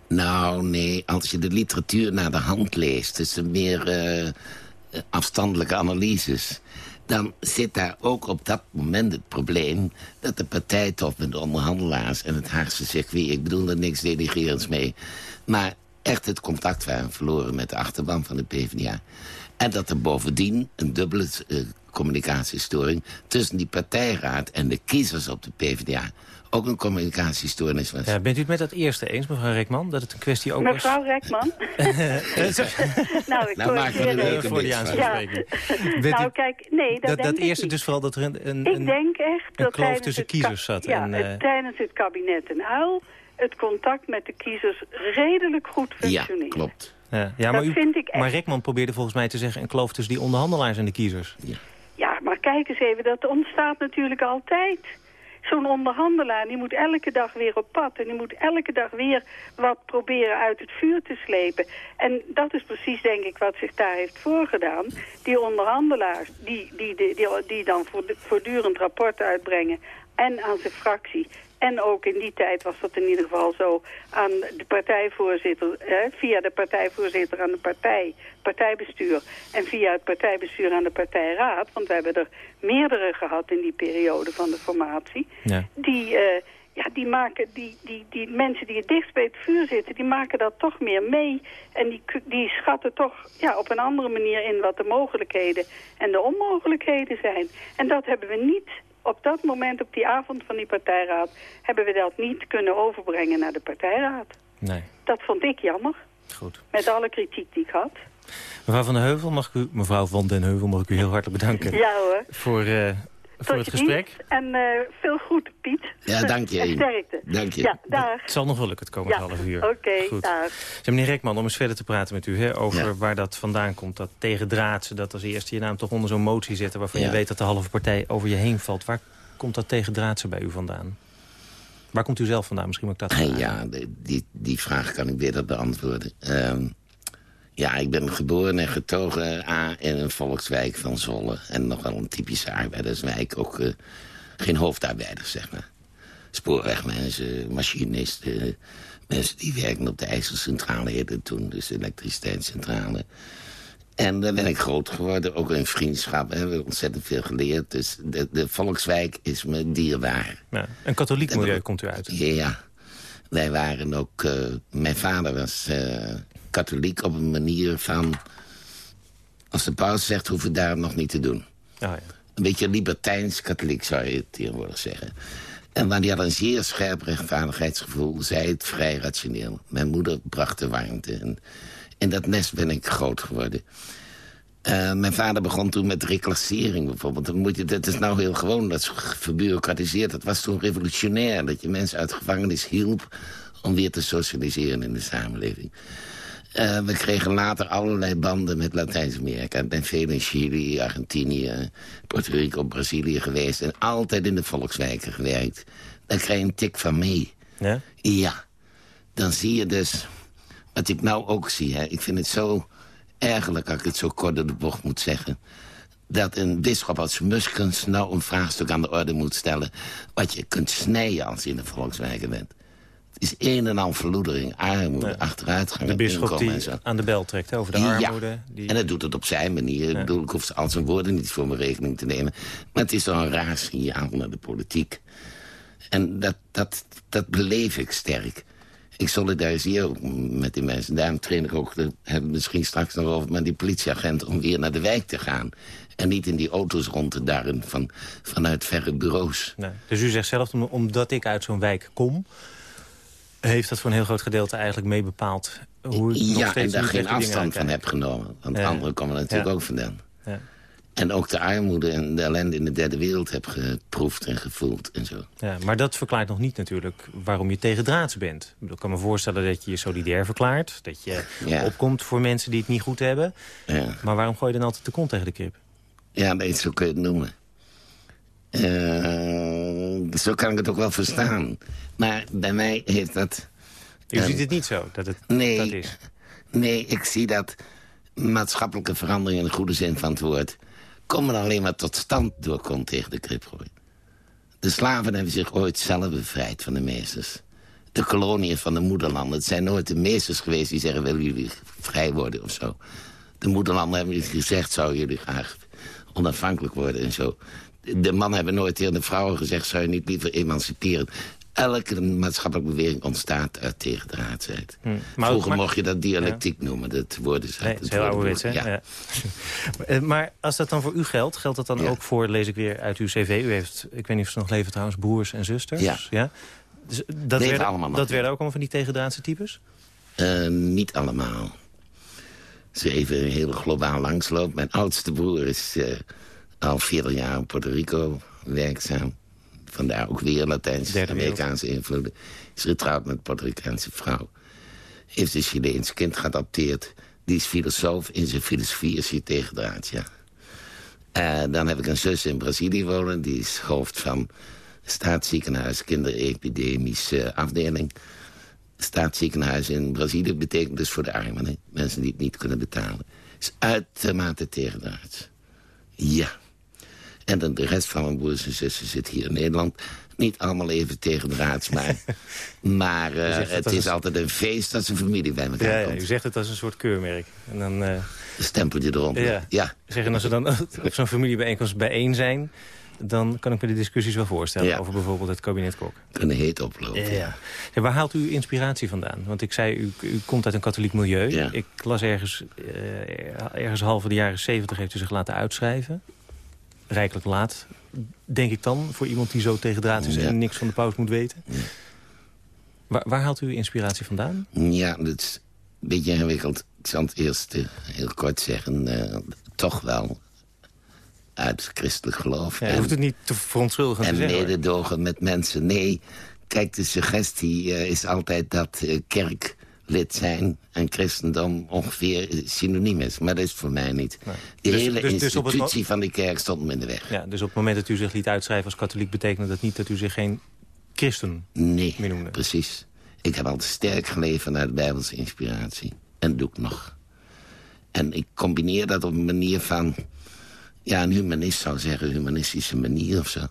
Nou, nee. Als je de literatuur naar de hand leest... is er meer... Uh afstandelijke analyses... dan zit daar ook op dat moment het probleem... dat de partijtop met de onderhandelaars en het Haagse circuit... ik bedoel er niks denigrerends mee... maar echt het contact waren verloren met de achterban van de PvdA. En dat er bovendien een dubbele uh, communicatiestoring... tussen die partijraad en de kiezers op de PvdA ook een communicatiestoornis was. Ja, bent u het met dat eerste eens, mevrouw Rekman? Dat het een kwestie ook mevrouw was... Mevrouw Rekman? nou, ik nou we er voor die. Nou, kijk, nee, dat, dat, dat eerste niet. dus vooral dat er een, een, ik denk echt een dat kloof tussen kiezers zat. Ja, en, uh... tijdens het kabinet en uil het contact met de kiezers redelijk goed functioneert. Ja, klopt. Ja, ja maar, u, maar Rekman probeerde volgens mij te zeggen... een kloof tussen die onderhandelaars en de kiezers. Ja. ja, maar kijk eens even, dat ontstaat natuurlijk altijd zo'n onderhandelaar die moet elke dag weer op pad. En die moet elke dag weer wat proberen uit het vuur te slepen. En dat is precies denk ik wat zich daar heeft voorgedaan. Die onderhandelaars die, die, die, die, die dan voortdurend rapporten uitbrengen en aan zijn fractie en ook in die tijd was dat in ieder geval zo aan de partijvoorzitter, hè, via de partijvoorzitter aan de partij, partijbestuur. En via het partijbestuur aan de partijraad, want we hebben er meerdere gehad in die periode van de formatie. Ja. Die, uh, ja, die maken, die, die, die mensen die het dichtst bij het vuur zitten, die maken dat toch meer mee. En die, die schatten toch ja, op een andere manier in wat de mogelijkheden en de onmogelijkheden zijn. En dat hebben we niet op dat moment, op die avond van die partijraad... hebben we dat niet kunnen overbrengen naar de partijraad. Nee. Dat vond ik jammer. Goed. Met alle kritiek die ik had. Mevrouw van den Heuvel, mag ik u, mevrouw van den Heuvel, mag ik u heel hartelijk bedanken. Ja hoor. Voor uh, voor het gesprek. En uh, veel goed, Piet. Ja, dank je. En sterkte. Dank je. Ja, dag. Het zal nog wel lukken het komende ja. half uur. Oké, okay, dag. meneer Rekman, om eens verder te praten met u hè, over ja. waar dat vandaan komt. Dat tegendraadse, dat als eerste je naam toch onder zo'n motie zetten... waarvan je weet dat de halve partij over je heen valt. Waar komt dat tegendraadse bij u vandaan? Waar komt u zelf vandaan? Misschien moet ik dat vragen. Ja, die, die vraag kan ik beter beantwoorden. Um, ja, ik ben geboren en getogen A, in een volkswijk van Zolle. En nog wel een typische arbeiderswijk. Ook uh, geen hoofdarbeiders, zeg maar. Spoorwegmensen, machinisten. Mensen die werken op de IJsselcentrale heette toen. Dus de elektriciteitscentrale. En daar ben ik groot geworden, ook in vriendschap. We hebben ontzettend veel geleerd. Dus de, de volkswijk is me dierbaar. Ja, een katholiek milieu komt u uit. Ja, wij waren ook... Uh, mijn vader was uh, katholiek op een manier van... Als de paus zegt, hoeven we daar nog niet te doen. Oh, ja. Een beetje libertijns-katholiek zou je het tegenwoordig zeggen. En maar die had een zeer scherp rechtvaardigheidsgevoel. Zij het vrij rationeel. Mijn moeder bracht de warmte. En in dat nest ben ik groot geworden. Uh, mijn vader begon toen met reclassering bijvoorbeeld. Dan moet je, dat is nou heel gewoon, dat is verbureaucratiseerd. Dat was toen revolutionair, dat je mensen uit gevangenis hielp... om weer te socialiseren in de samenleving. Uh, we kregen later allerlei banden met Latijns-Amerika. Ik ben veel in Chili, Argentinië, Puerto Rico, Brazilië geweest... en altijd in de volkswijken gewerkt. Daar krijg je een tik van mee. Ja? Ja. Dan zie je dus wat ik nou ook zie. Hè. Ik vind het zo ergerlijk, als ik het zo kort door de bocht moet zeggen... dat een bischop als Muskens nou een vraagstuk aan de orde moet stellen... wat je kunt snijden als je in de volkswijken bent. Is een en al verloedering, armoede, Nee. achteruitgang. De bisschop inkomen die en aan de bel trekt over de Ja. armoede. Die... En hij doet het op zijn manier. Ik bedoel, ik hoef al zijn woorden niet voor mijn rekening te nemen. Maar het is wel een raar signaal naar de politiek. En dat, dat, dat beleef ik sterk. Ik solidariseer ook met die mensen. Daarom train ik ook, daar hebben we misschien straks nog over... met die politieagent om weer naar de wijk te gaan. En niet in die auto's rond te darren van, vanuit verre bureaus. Nee. Dus u zegt zelf, om- omdat ik uit zo'n wijk kom... heeft dat voor een heel groot gedeelte eigenlijk mee bepaald... hoe ik nog Ja, steeds en daar geen afstand van heb genomen. Want Ja. anderen komen er natuurlijk Ja. ook vandaan. Ja. En ook de armoede en de ellende in de derde wereld heb geproefd en gevoeld en zo. Ja, maar dat verklaart nog niet natuurlijk waarom je tegendraads bent. Ik, kan me voorstellen dat je je solidair verklaart. Dat je Ja. opkomt voor mensen die het niet goed hebben. Ja. Maar waarom gooi je dan altijd de kont tegen de krip? Ja, zo kun je het noemen. Eh, zo kan ik het ook wel verstaan. Maar bij mij heeft dat... U Ehm, ziet het niet zo, dat het nee, dat is. Nee, ik zie dat maatschappelijke veranderingen in de goede zin van het woord... komen alleen maar tot stand door kont tegen de krip gooien. De slaven hebben zich ooit zelf bevrijd van de meesters. De koloniën van de moederlanden. Het zijn nooit de meesters geweest die zeggen... willen jullie vrij worden of zo. De moederlanden hebben gezegd... zouden jullie graag onafhankelijk worden en zo. De mannen hebben nooit tegen de vrouwen gezegd... zou je niet liever emanciperen. Elke maatschappelijke beweging ontstaat uit tegendraadsheid. Hm. Maar- Vroeger maar- mocht je dat dialectiek noemen. Dat woord is Nee, heel ouderwets, hè? Ja. Ja. Eh, maar als dat dan voor u geldt, geldt dat dan Ja. ook voor, lees ik weer uit uw cv... u heeft, ik weet niet of ze nog leven trouwens, broers en zusters. Ja. Dus dat werden, allemaal dat werden ook allemaal van die tegendraadse types? Eh, niet allemaal. Als je even heel globaal langsloopt. Mijn oudste broer is eh, al 40 jaar in Puerto Rico werkzaam. Vandaar ook weer Latijns-Amerikaanse invloeden. Is getrouwd met een Puerto Ricaanse vrouw. Heeft een Chileens kind geadopteerd. Die is filosoof. In zijn filosofie is hij tegendraad, ja. Eh, dan heb ik een zus in Brazilië wonen. Die is hoofd van staatsziekenhuis kinderepidemische afdeling. Staatsziekenhuis in Brazilië betekent dus voor de armen. hè. Mensen die het niet kunnen betalen. Is uitermate tegendraads. Ja. En dan de rest van mijn broers en zussen zit hier in Nederland. Niet allemaal even tegendraads, maar, maar eh, het is een- altijd een feest als een familie bij elkaar Ja, ja, komt. u zegt het als een soort keurmerk. En dan Een stempeltje eronder. Ja. ja. zeggen als ze dan op zo'n familiebijeenkomst bijeen zijn... dan kan ik me de discussies wel voorstellen Ja. over bijvoorbeeld het kabinet Kok. Kunnen heet oplopen. Ja. Ja, waar haalt u inspiratie vandaan? Want ik zei, u, u komt uit een katholiek milieu. Ik las ergens, eh, ergens halve de jaren zeventig heeft u zich laten uitschrijven. Rijkelijk laat, denk ik dan, voor iemand die zo tegendraad is... Ja. en niks van de paus moet weten. Waar, waar haalt u uw inspiratie vandaan? Ja, dat is een beetje ingewikkeld. Ik zal het eerst eh, heel kort zeggen. eh, toch wel uit christelijk geloof. Ja, je hoeft het niet te verontschuldigen en te zeggen. En mededogen met mensen. Nee, kijk, de suggestie uh, is altijd dat uh, kerklid zijn en christendom ongeveer synoniem is. Maar dat is voor mij niet. Nee. De dus, hele dus, institutie dus van de kerk stond me in de weg. Ja, dus op het moment dat u zich liet uitschrijven als katholiek... betekende dat niet dat u zich geen christen nee, meer noemde? precies. Ik heb altijd sterk geleefd naar de Bijbelse inspiratie. En dat doe ik nog. En ik combineer dat op een manier van... ja, een humanist zou zeggen, humanistische manier of zo.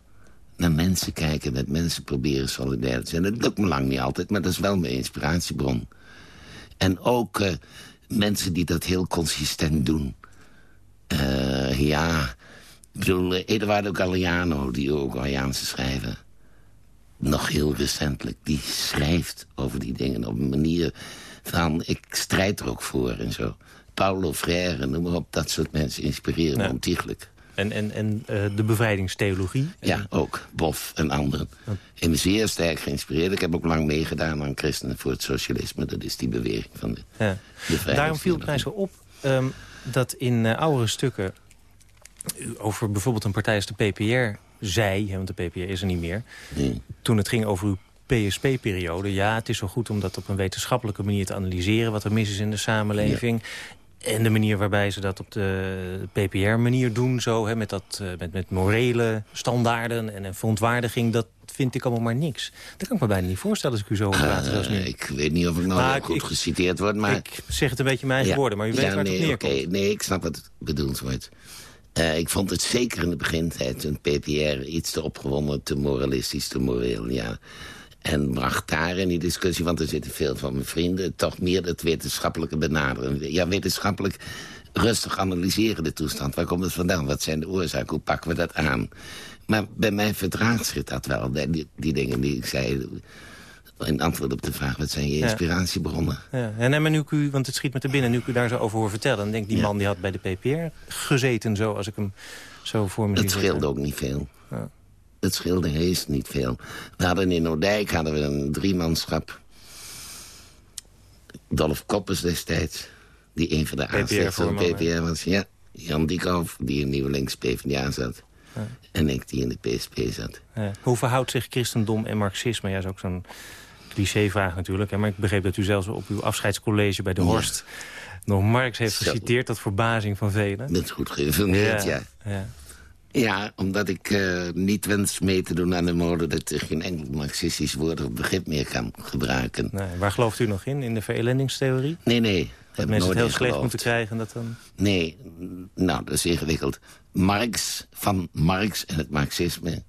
Naar mensen kijken, met mensen proberen solidair te zijn. Dat lukt me lang niet altijd, maar dat is wel mijn inspiratiebron. En ook uh, mensen die dat heel consistent doen. Uh, ja, ik bedoel, Eduardo Galliano, die Uruguayaanse schrijver nog heel recentelijk, die schrijft over die dingen op een manier van... ik strijd er ook voor en zo. Paulo Freire, noem maar op, dat soort mensen inspireren me ontiegelijk. En, en, en uh, de bevrijdingstheologie? Ja, ook. Bof en anderen. Ben zeer sterk geïnspireerd. Ik heb ook lang meegedaan aan Christenen voor het Socialisme. Dat is die beweging van de ja. Daarom viel het mij zo op um, dat in uh, oudere stukken... over bijvoorbeeld een partij als de PPR zei, want de PPR is er niet meer... Nee. toen het ging over uw PSP-periode... ja, het is zo goed om dat op een wetenschappelijke manier te analyseren... wat er mis is in de samenleving. Ja. En de manier waarbij ze dat op de PPR-manier doen, zo, hè, met, dat, uh, met, met morele standaarden en, en verontwaardiging... dat vind ik allemaal maar niks. Dat kan ik me bijna niet voorstellen als ik u zo praten. Uh, nu. Ik weet niet of ik nou Maar goed ik- geciteerd word, maar... Ik zeg het een beetje mijn eigen Ja. woorden, maar u weet ja, waar het nee, op oké. neerkomt. Nee, ik snap wat bedoeld wordt. Eh, ik vond het zeker in de begintijd, een PPR, iets te opgewonden, te moralistisch, te moreel, ja. En bracht daar in die discussie, want er zitten veel van mijn vrienden... toch meer het wetenschappelijke benaderen. Ja, wetenschappelijk rustig analyseren de toestand. Waar komt het vandaan? Wat zijn de oorzaken? Hoe pakken we dat aan? Maar bij mij verdraagt zich dat wel, die, die dingen die ik zei... In antwoord op de vraag, wat zijn je inspiratiebronnen? Ja. En, en nu u, want het schiet me te binnen, nu ik u daar zo over hoor vertellen... dan denk ik, die Ja. man die had bij de PPR gezeten, zo als ik hem zo voor me Het scheelde ook niet veel. Ja. Het scheelde heus niet veel. We hadden in Noordijk hadden we een driemanschap. Dolph Koppers destijds. Die een van de aanstichters van PPR was. Ja, Jan Diekhoff, die in Nieuwe Links PvdA zat. En ik die in de PSP zat. Ja. Hoe verhoudt zich christendom en marxisme? Ja, dat is ook zo'n clichévraag natuurlijk. Maar ik begreep dat u zelfs op uw afscheidscollege bij de Ja. Horst... nog Marx heeft Zo. geciteerd tot verbazing van velen. Dat is goed geïnformeerd, ja. ja. Ja, omdat ik eh, niet wens mee te doen aan de mode... dat er geen enkel marxistisch woord of begrip meer kan gebruiken. Nee, waar gelooft u nog in? In de verelendingstheorie? Nee, nee. Dat ik mensen het heel slecht geloofd. moeten krijgen en dat dan... Nee, nou, dat is ingewikkeld. Marx, van Marx en het marxisme...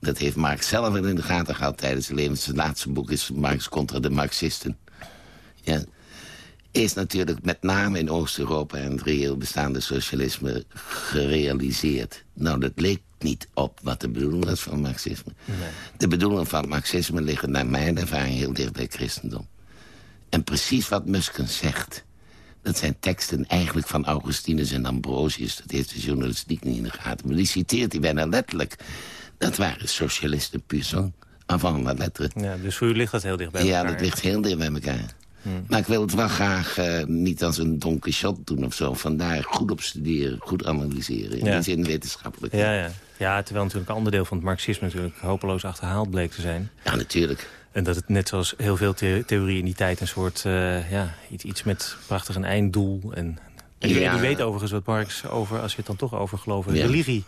dat heeft Marx zelf in de gaten gehad tijdens zijn leven. Zijn laatste boek is Marx contra de Marxisten. Ja. Is natuurlijk met name in Oost-Europa en het reëel bestaande socialisme gerealiseerd. Nou, dat leek niet op wat de bedoeling was van marxisme. De bedoelingen van marxisme liggen naar mijn ervaring heel dicht bij christendom. En precies wat Muskens zegt... Dat zijn teksten eigenlijk van Augustinus en Ambrosius. Dat heeft de journalistiek niet in de gaten. Maar die citeert hij bijna letterlijk. Dat waren socialisten puur zo. Avant la lettre. Ja, dus voor u ligt dat heel dicht bij Ja, elkaar. Hmm. dat ligt heel dicht bij elkaar. Maar ik wil het wel graag eh, niet als een Don Quixote doen of zo. Vandaar goed op studeren, goed analyseren. In Ja. die zin wetenschappelijk. Ja, ja. ja, terwijl natuurlijk een ander deel van het marxisme... natuurlijk hopeloos achterhaald bleek te zijn. Ja, natuurlijk. En dat het net zoals heel veel the theorieën in die tijd... een soort, eh, ja, iets, iets met prachtig een einddoel. En, en Ja. u weet overigens wat Marx over, als je het dan toch over geloven... Ja. religie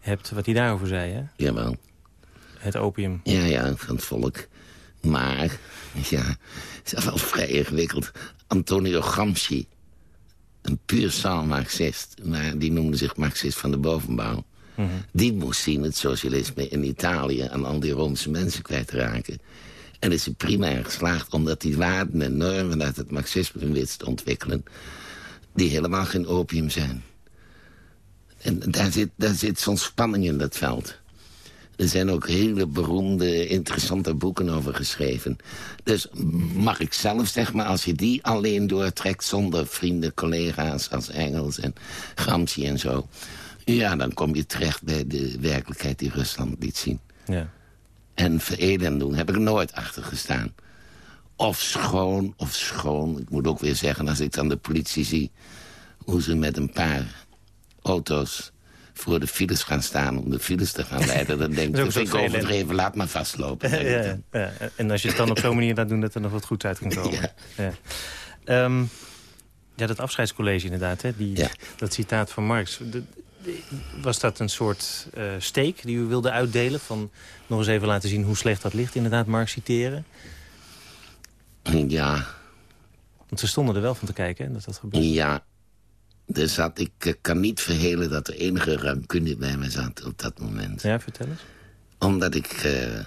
hebt, wat hij daarover zei, hè? Jawel. Het opium. Ja, ja, van het volk. Maar, ja, het is wel vrij ingewikkeld. Antonio Gramsci, een puur sang marxist... maar die noemde zich marxist van de bovenbouw... die moest zien het socialisme in Italië... aan al die Roomse mensen kwijtraken. En is er prima in geslaagd omdat die waarden en normen... uit het marxisme wist te ontwikkelen... die helemaal geen opium zijn. En daar zit, daar zit zo'n spanning in dat veld. Er zijn ook hele beroemde, interessante boeken over geschreven. Dus mag ik zelf, zeg maar, als je die alleen doortrekt... zonder vrienden, collega's als Engels en Gramsci en zo... ja, dan kom je terecht bij de werkelijkheid die Rusland liet zien. Ja. En veredelen doen heb ik nooit achter gestaan. Of schoon, of schoon. Ik moet ook weer zeggen, als ik dan de politie zie... hoe ze met een paar auto's voor de files gaan staan om de files te gaan leiden... dan denk ik, dat vind ik overdreven, laat maar vastlopen. ja, ja, En als je het dan op zo'n manier laat doen, dat er nog wat goed uit kan komen. Ja. Um, ja, dat afscheidscollege inderdaad, hè? Die, dat citaat van Marx. was dat een soort uh, steek die u wilde uitdelen? Van nog eens even laten zien hoe slecht dat ligt, inderdaad, Marx citeren? Ja. Want ze stonden er wel van te kijken, hè, dat dat gebeurde. Ja. Dus dat ik eh, kan niet verhelen dat er enige ruimkunde bij me zat op dat moment. Ja, vertel eens. Omdat ik, uh,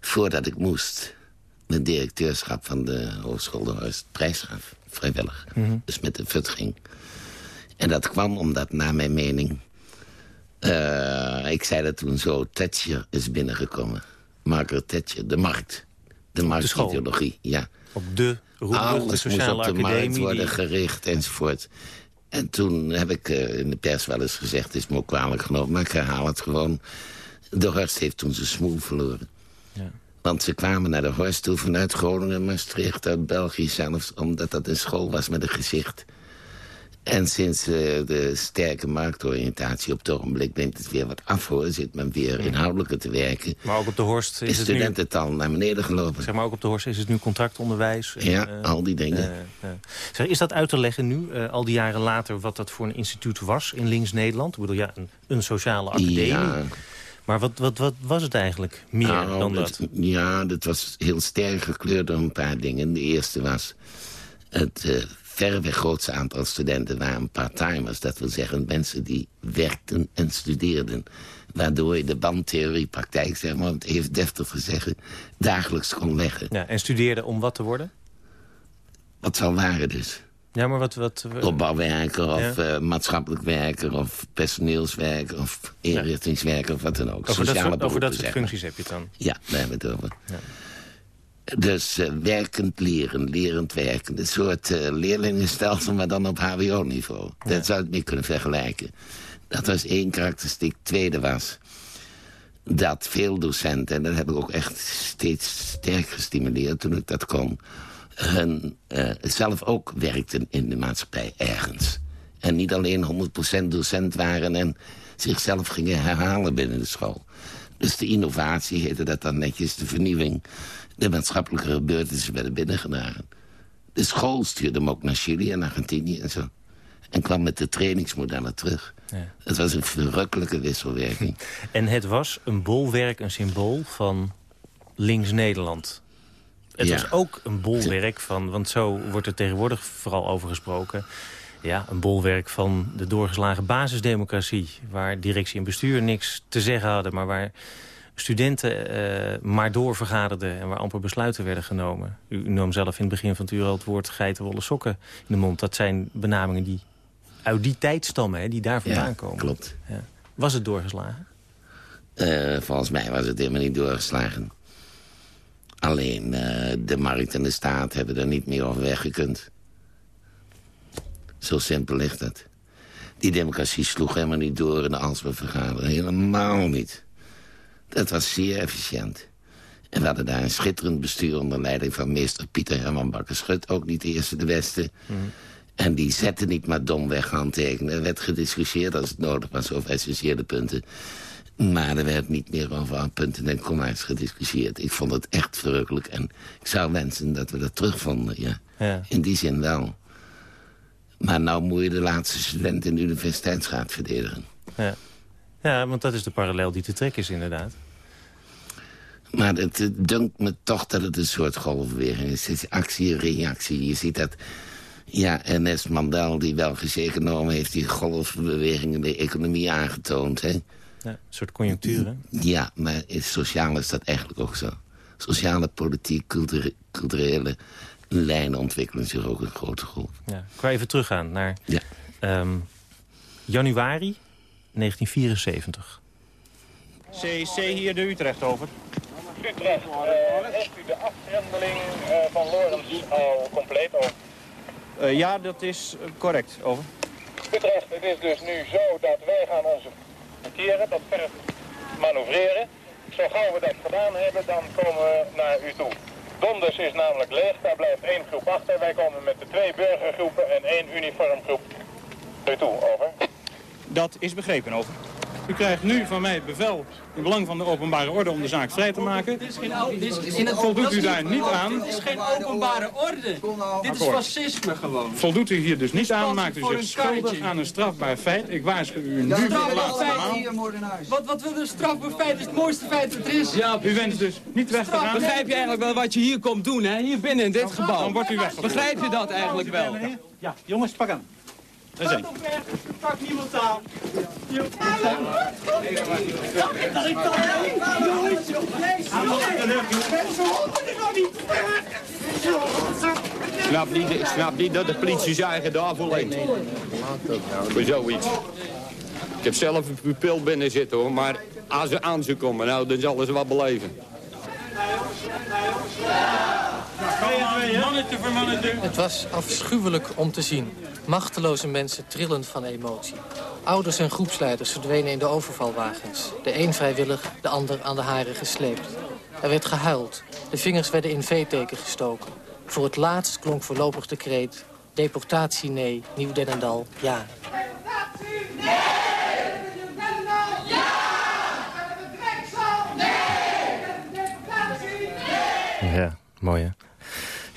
voordat ik moest, mijn directeurschap van de Hogeschool de Horst prijs gaf vrijwillig. Mhm. Dus met de fut ging. En dat kwam omdat, naar mijn mening... Uh, ik zei dat toen zo, Thatcher is binnengekomen. Margaret Thatcher, de markt. De marktideologie, ja. Op de roep, de sociale moest op de markt worden gericht enzovoort. En toen heb ik uh, in de pers wel eens gezegd... het is me ook kwalijk genomen, maar ik herhaal het gewoon. De Horst heeft toen zijn smoel verloren. Ja. Want ze kwamen naar de Horst toe vanuit Groningen, Maastricht, uit België zelfs... omdat dat een school was met een gezicht. En sinds uh, de sterke marktoriëntatie op het ogenblik neemt het weer wat af hoor. Zit men weer inhoudelijker te werken. Maar ook op de Horst is, is het studentental naar beneden gelopen. Zeg maar ook op de Horst is het nu contractonderwijs. ja, uh, al die dingen. Uh, zeg, is dat uit te leggen nu, al die jaren later, wat dat voor een instituut was in Links-Nederland? Ik bedoel, ja, een, een sociale academie. Ja. Maar wat, wat, wat was het eigenlijk meer nou, dan dat? Ja, dat was heel sterk gekleurd door een paar dingen. De eerste was het verreweg grootste aantal studenten waren part-timers. Dat wil zeggen mensen die werkten en studeerden. Waardoor je de bandtheorie praktijk, zeg maar, om het even deftig te zeggen, dagelijks kon leggen. Ja, en studeerden om wat te worden? Wat zou waren dus. Ja, maar wat... wat Opbouwwerker of uh, maatschappelijk werker of personeelswerker of inrichtingswerker of wat dan ook. Over Sociale dat, over dat soort functies heb je het dan? Ja, daar hebben we het over. Ja. Dus uh, werkend leren, lerend werken. Een soort uh, leerlingenstelsel, maar dan op hbo-niveau. Dat zou het mee kunnen vergelijken. Dat was één karakteristiek. Tweede was dat veel docenten... en dat heb ik ook echt steeds sterk gestimuleerd toen ik dat kon hun, uh, zelf ook werkten in de maatschappij ergens. En niet alleen 100% docent waren en zichzelf gingen herhalen binnen de school. Dus de innovatie heette dat dan netjes, de vernieuwing. De maatschappelijke gebeurtenissen werden binnengedragen. De school stuurde hem ook naar Chili en Argentinië en zo. En kwam met de trainingsmodellen terug. Ja. Het was een verrukkelijke wisselwerking. En het was een bolwerk, een symbool van links-Nederland. Het was ook een bolwerk van, want zo wordt er tegenwoordig vooral over gesproken... Ja, een bolwerk van de doorgeslagen basisdemocratie... waar directie en bestuur niks te zeggen hadden... maar waar studenten uh, maar doorvergaderden... en waar amper besluiten werden genomen. U, u nam zelf in het begin van het uur al het woord geitenwolle sokken in de mond. Dat zijn benamingen die uit die tijd stammen, hè, die daar vandaan ja, komen. klopt. Ja. Was het doorgeslagen? Uh, volgens mij was het helemaal niet doorgeslagen. Alleen uh, de markt en de staat hebben er niet meer over weggekund. Zo simpel ligt het. Die democratie sloeg helemaal niet door in de Alsbe-vergadering. Helemaal niet. Dat was zeer efficiënt. En we hadden daar een schitterend bestuur onder leiding van meester Pieter Herman Bakker-Schut. Ook niet de eerste, de beste. Mhm. En die zette niet maar domweg handtekenen. Er werd gediscussieerd als het nodig was over essentiële punten. Maar er werd niet meer over punten en komma's gediscussieerd. Ik vond het echt verrukkelijk. En ik zou wensen dat we dat terugvonden, ja. ja. In die zin wel. Maar nou moet je de laatste student in de universiteitsraad verdedigen. Ja. Ja, want dat is de parallel die te trekken is, inderdaad. Maar het dunkt me toch dat het een soort golfbeweging is. Het is actie reactie. Je ziet dat... Ja, Ernest Mandel, die Belgische econoom... heeft die golfbeweging in de economie aangetoond. Hè? Ja, een soort conjunctuur, hè? Ja, maar sociaal is dat eigenlijk ook zo. Sociale, politiek, culturele lijnen ontwikkelen zich ook een grote golf. Ja. Ik even teruggaan naar ja. um, januari 1974. CC hier de Utrecht over. Utrecht, uh, heeft u de afgrendeling uh, van Lorens al compleet over? Uh, ja, dat is correct, over. Utrecht, het is dus nu zo dat wij gaan onze keren, dat verf manoeuvreren. Zo gauw we dat gedaan hebben, dan komen we naar u toe. Donders is namelijk leeg, daar blijft één groep achter. Wij komen met de twee burgergroepen en één uniformgroep u toe, over. Dat is begrepen, over. U krijgt nu van mij het bevel in belang van de openbare orde om de zaak vrij te maken. Dit is geen, dit is, in het, Voldoet u daar niet aan? Dit is geen openbare orde. Dit is fascisme gewoon. Voldoet u hier dus niet aan, maakt u zich een schuldig aan een strafbaar feit. Ik waarschuw u nu Strafbaar feit. Wat, wat wil een strafbaar feit? is het mooiste feit dat er is. Ja, u wenst dus niet weg te gaan. Begrijp je eigenlijk wel wat je hier komt doen, hè? Hier binnen in dit gebouw. Dan wordt u weggevoerd. Begrijp je dat eigenlijk wel? Ja, jongens, pak aan. Daar zijn. Pak niemand aan. Ik snap niet, ik snap niet dat de politie zijn eigen daarvoor leent. Voor zoiets. Ik heb zelf een pupil binnen zitten hoor, maar als ze aan ze komen, nou, dan zullen ze wat beleven. Het was afschuwelijk om te zien. Machteloze mensen trillend van emotie. Ouders en groepsleiders verdwenen in de overvalwagens. De een vrijwillig, de ander aan de haren gesleept. Er werd gehuild. De vingers werden in V-teken gestoken. Voor het laatst klonk voorlopig de kreet... deportatie nee, Nieuw-Dennendal ja. Ja, mooi hè?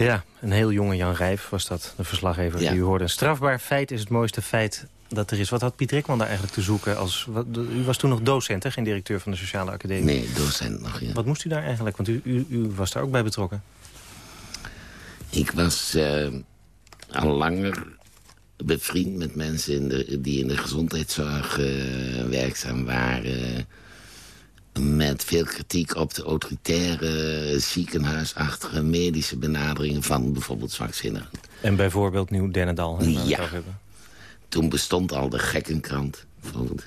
Ja, een heel jonge Jan Rijf was dat, de verslaggever Ja. die u hoorde. Een strafbaar feit is het mooiste feit dat er is. Wat had Piet Rekman daar eigenlijk te zoeken? Als, wat, u was toen nog docent, hè? geen directeur van de Sociale Academie. Nee, docent nog, ja. Wat moest u daar eigenlijk? Want u, u, u was daar ook bij betrokken. Ik was eh, al langer bevriend met mensen in de, die in de gezondheidszorg eh, werkzaam waren. Met veel kritiek op de autoritaire, ziekenhuisachtige medische benaderingen van bijvoorbeeld zwakzinnigen. En bijvoorbeeld Nieuw het Ja. hebben. Toen bestond al de gekkenkrant. Bijvoorbeeld.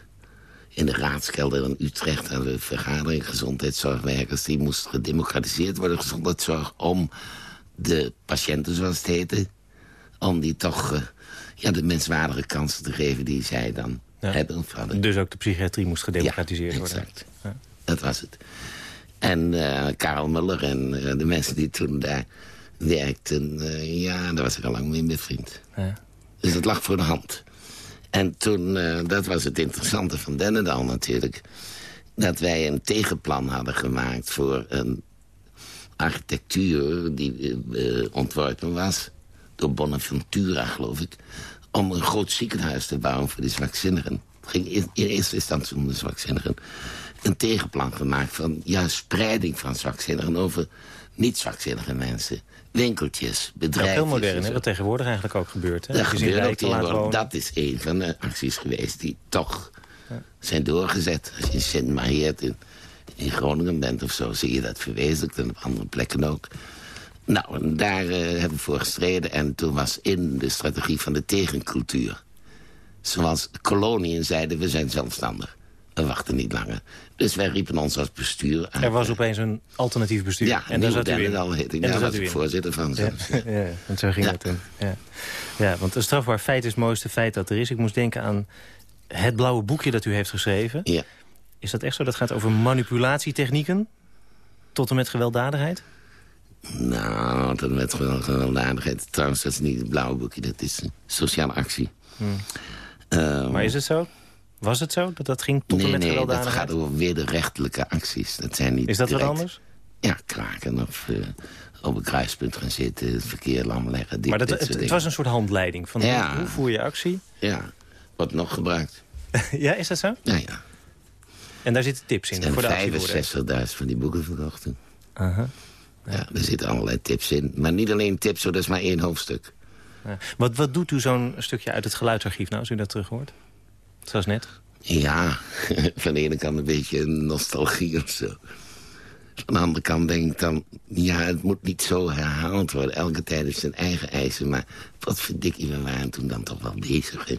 In de raadskelder in Utrecht hadden we vergadering gezondheidszorgwerkers. Die moest gedemocratiseerd worden, gezondheidszorg, om de patiënten, zoals het heette, om die toch eh, ja, de menswaardige kansen te geven die zij dan hebben of hadden. Dus ook de psychiatrie moest gedemocratiseerd Ja, worden. exact. Dat was het. En eh, Karel Muller en eh, de mensen die toen daar werkten... eh, ja, daar was ik al lang mee bevriend. Ja. Dus dat lag voor de hand. En toen, dat was het interessante van Dennendal natuurlijk... dat wij een tegenplan hadden gemaakt voor een architectuur... die ontworpen was door Bonaventura, geloof ik... om een groot ziekenhuis te bouwen voor de zwakzinnigen. Het ging in, in eerste instantie om de zwakzinnigen. Een tegenplan gemaakt van juist spreiding van zwakzinnigen... over niet-zwakzinnige mensen. Winkeltjes, Ja, bedrijven. heel modern, hè? wat tegenwoordig eigenlijk ook gebeurt. Hè? Dat gebeurt ook tegenwoordig. Dat is een van de acties geweest die toch zijn doorgezet. Als je in Sint Mariet in, in Groningen bent of zo, zie je dat verwezenlijkt. En op andere plekken ook. Nou, daar eh, hebben we voor gestreden. En toen was in de strategie van de tegencultuur. Zoals koloniën zeiden, we zijn zelfstandig. We wachten niet langer. Dus wij riepen ons als bestuur aan. Er was opeens een alternatief bestuur. Ja, en daar zat u in. Dennendal heet ik. En Daar was ik voorzitter van. Ja, ja, want zo ging het. Ja. ja, want een strafbaar feit is het mooiste feit dat er is. Ik moest denken aan het blauwe boekje dat u heeft geschreven. Ja. Is dat echt zo? Dat gaat over manipulatietechnieken tot en met gewelddadigheid? Nou, dat met geweld- gewelddadigheid. Trouwens, dat is niet het blauwe boekje, dat is een sociale actie. Ehm, maar is het zo? Was het zo dat dat ging tot nee, en met nee, dat gaat over wederrechtelijke acties. Dat zijn niet Is dat wat direct- anders? Ja, kraken of eh, op een kruispunt gaan zitten, het verkeer lam leggen. dit- Maar dat, dit het, was een soort handleiding van Ja. hoe, voer je actie? Ja, wordt nog gebruikt. ja, is dat zo? Ja, ja. En daar zitten tips in voor de actievoerders. 65.000 van die boeken verkocht. toen. Aha. Ja, er zitten allerlei tips in. Maar niet alleen tips, hoor, dat is maar één hoofdstuk. Ja. Wat, wat doet u zo'n stukje uit het geluidsarchief nou, als u dat terug hoort? Zoals net. Ja, van de ene kant een beetje nostalgie of zo. Van de andere kant denk ik dan... ja, het moet niet zo herhaald worden. Elke tijd heeft zijn eigen eisen. Maar wat verdikkie, we waren toen dan toch wel bezig. Hè?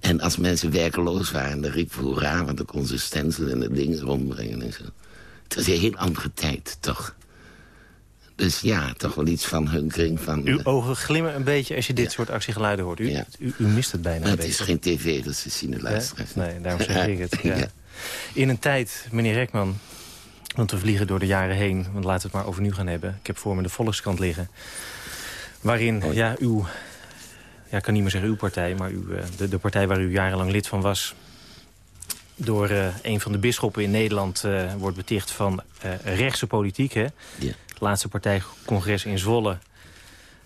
En als mensen werkeloos waren, dan riepen we hoera... want dan kon ze en de dingen rondbrengen en zo. Het was een heel andere tijd, toch? Dus ja, toch wel iets van hunkering. Van, Uw ogen glimmen een beetje als je dit soort actiegeluiden hoort. U, u, u mist het bijna Maar een het is geen tv, dat ze zien het Ja? luisteren. Nee, daarom zeg ik het. Ja. In een tijd, meneer Rekman, want we vliegen door de jaren heen... want laten we het maar over nu gaan hebben. Ik heb voor me de Volkskrant liggen. Waarin, Oh, ja, uw... Ja, ik kan niet meer zeggen uw partij, maar uw, eh, de, de partij waar u jarenlang lid van was... door uh, een van de bisschoppen in Nederland uh, wordt beticht van uh, rechtse politiek. Hè? Ja. Het laatste partijcongres in Zwolle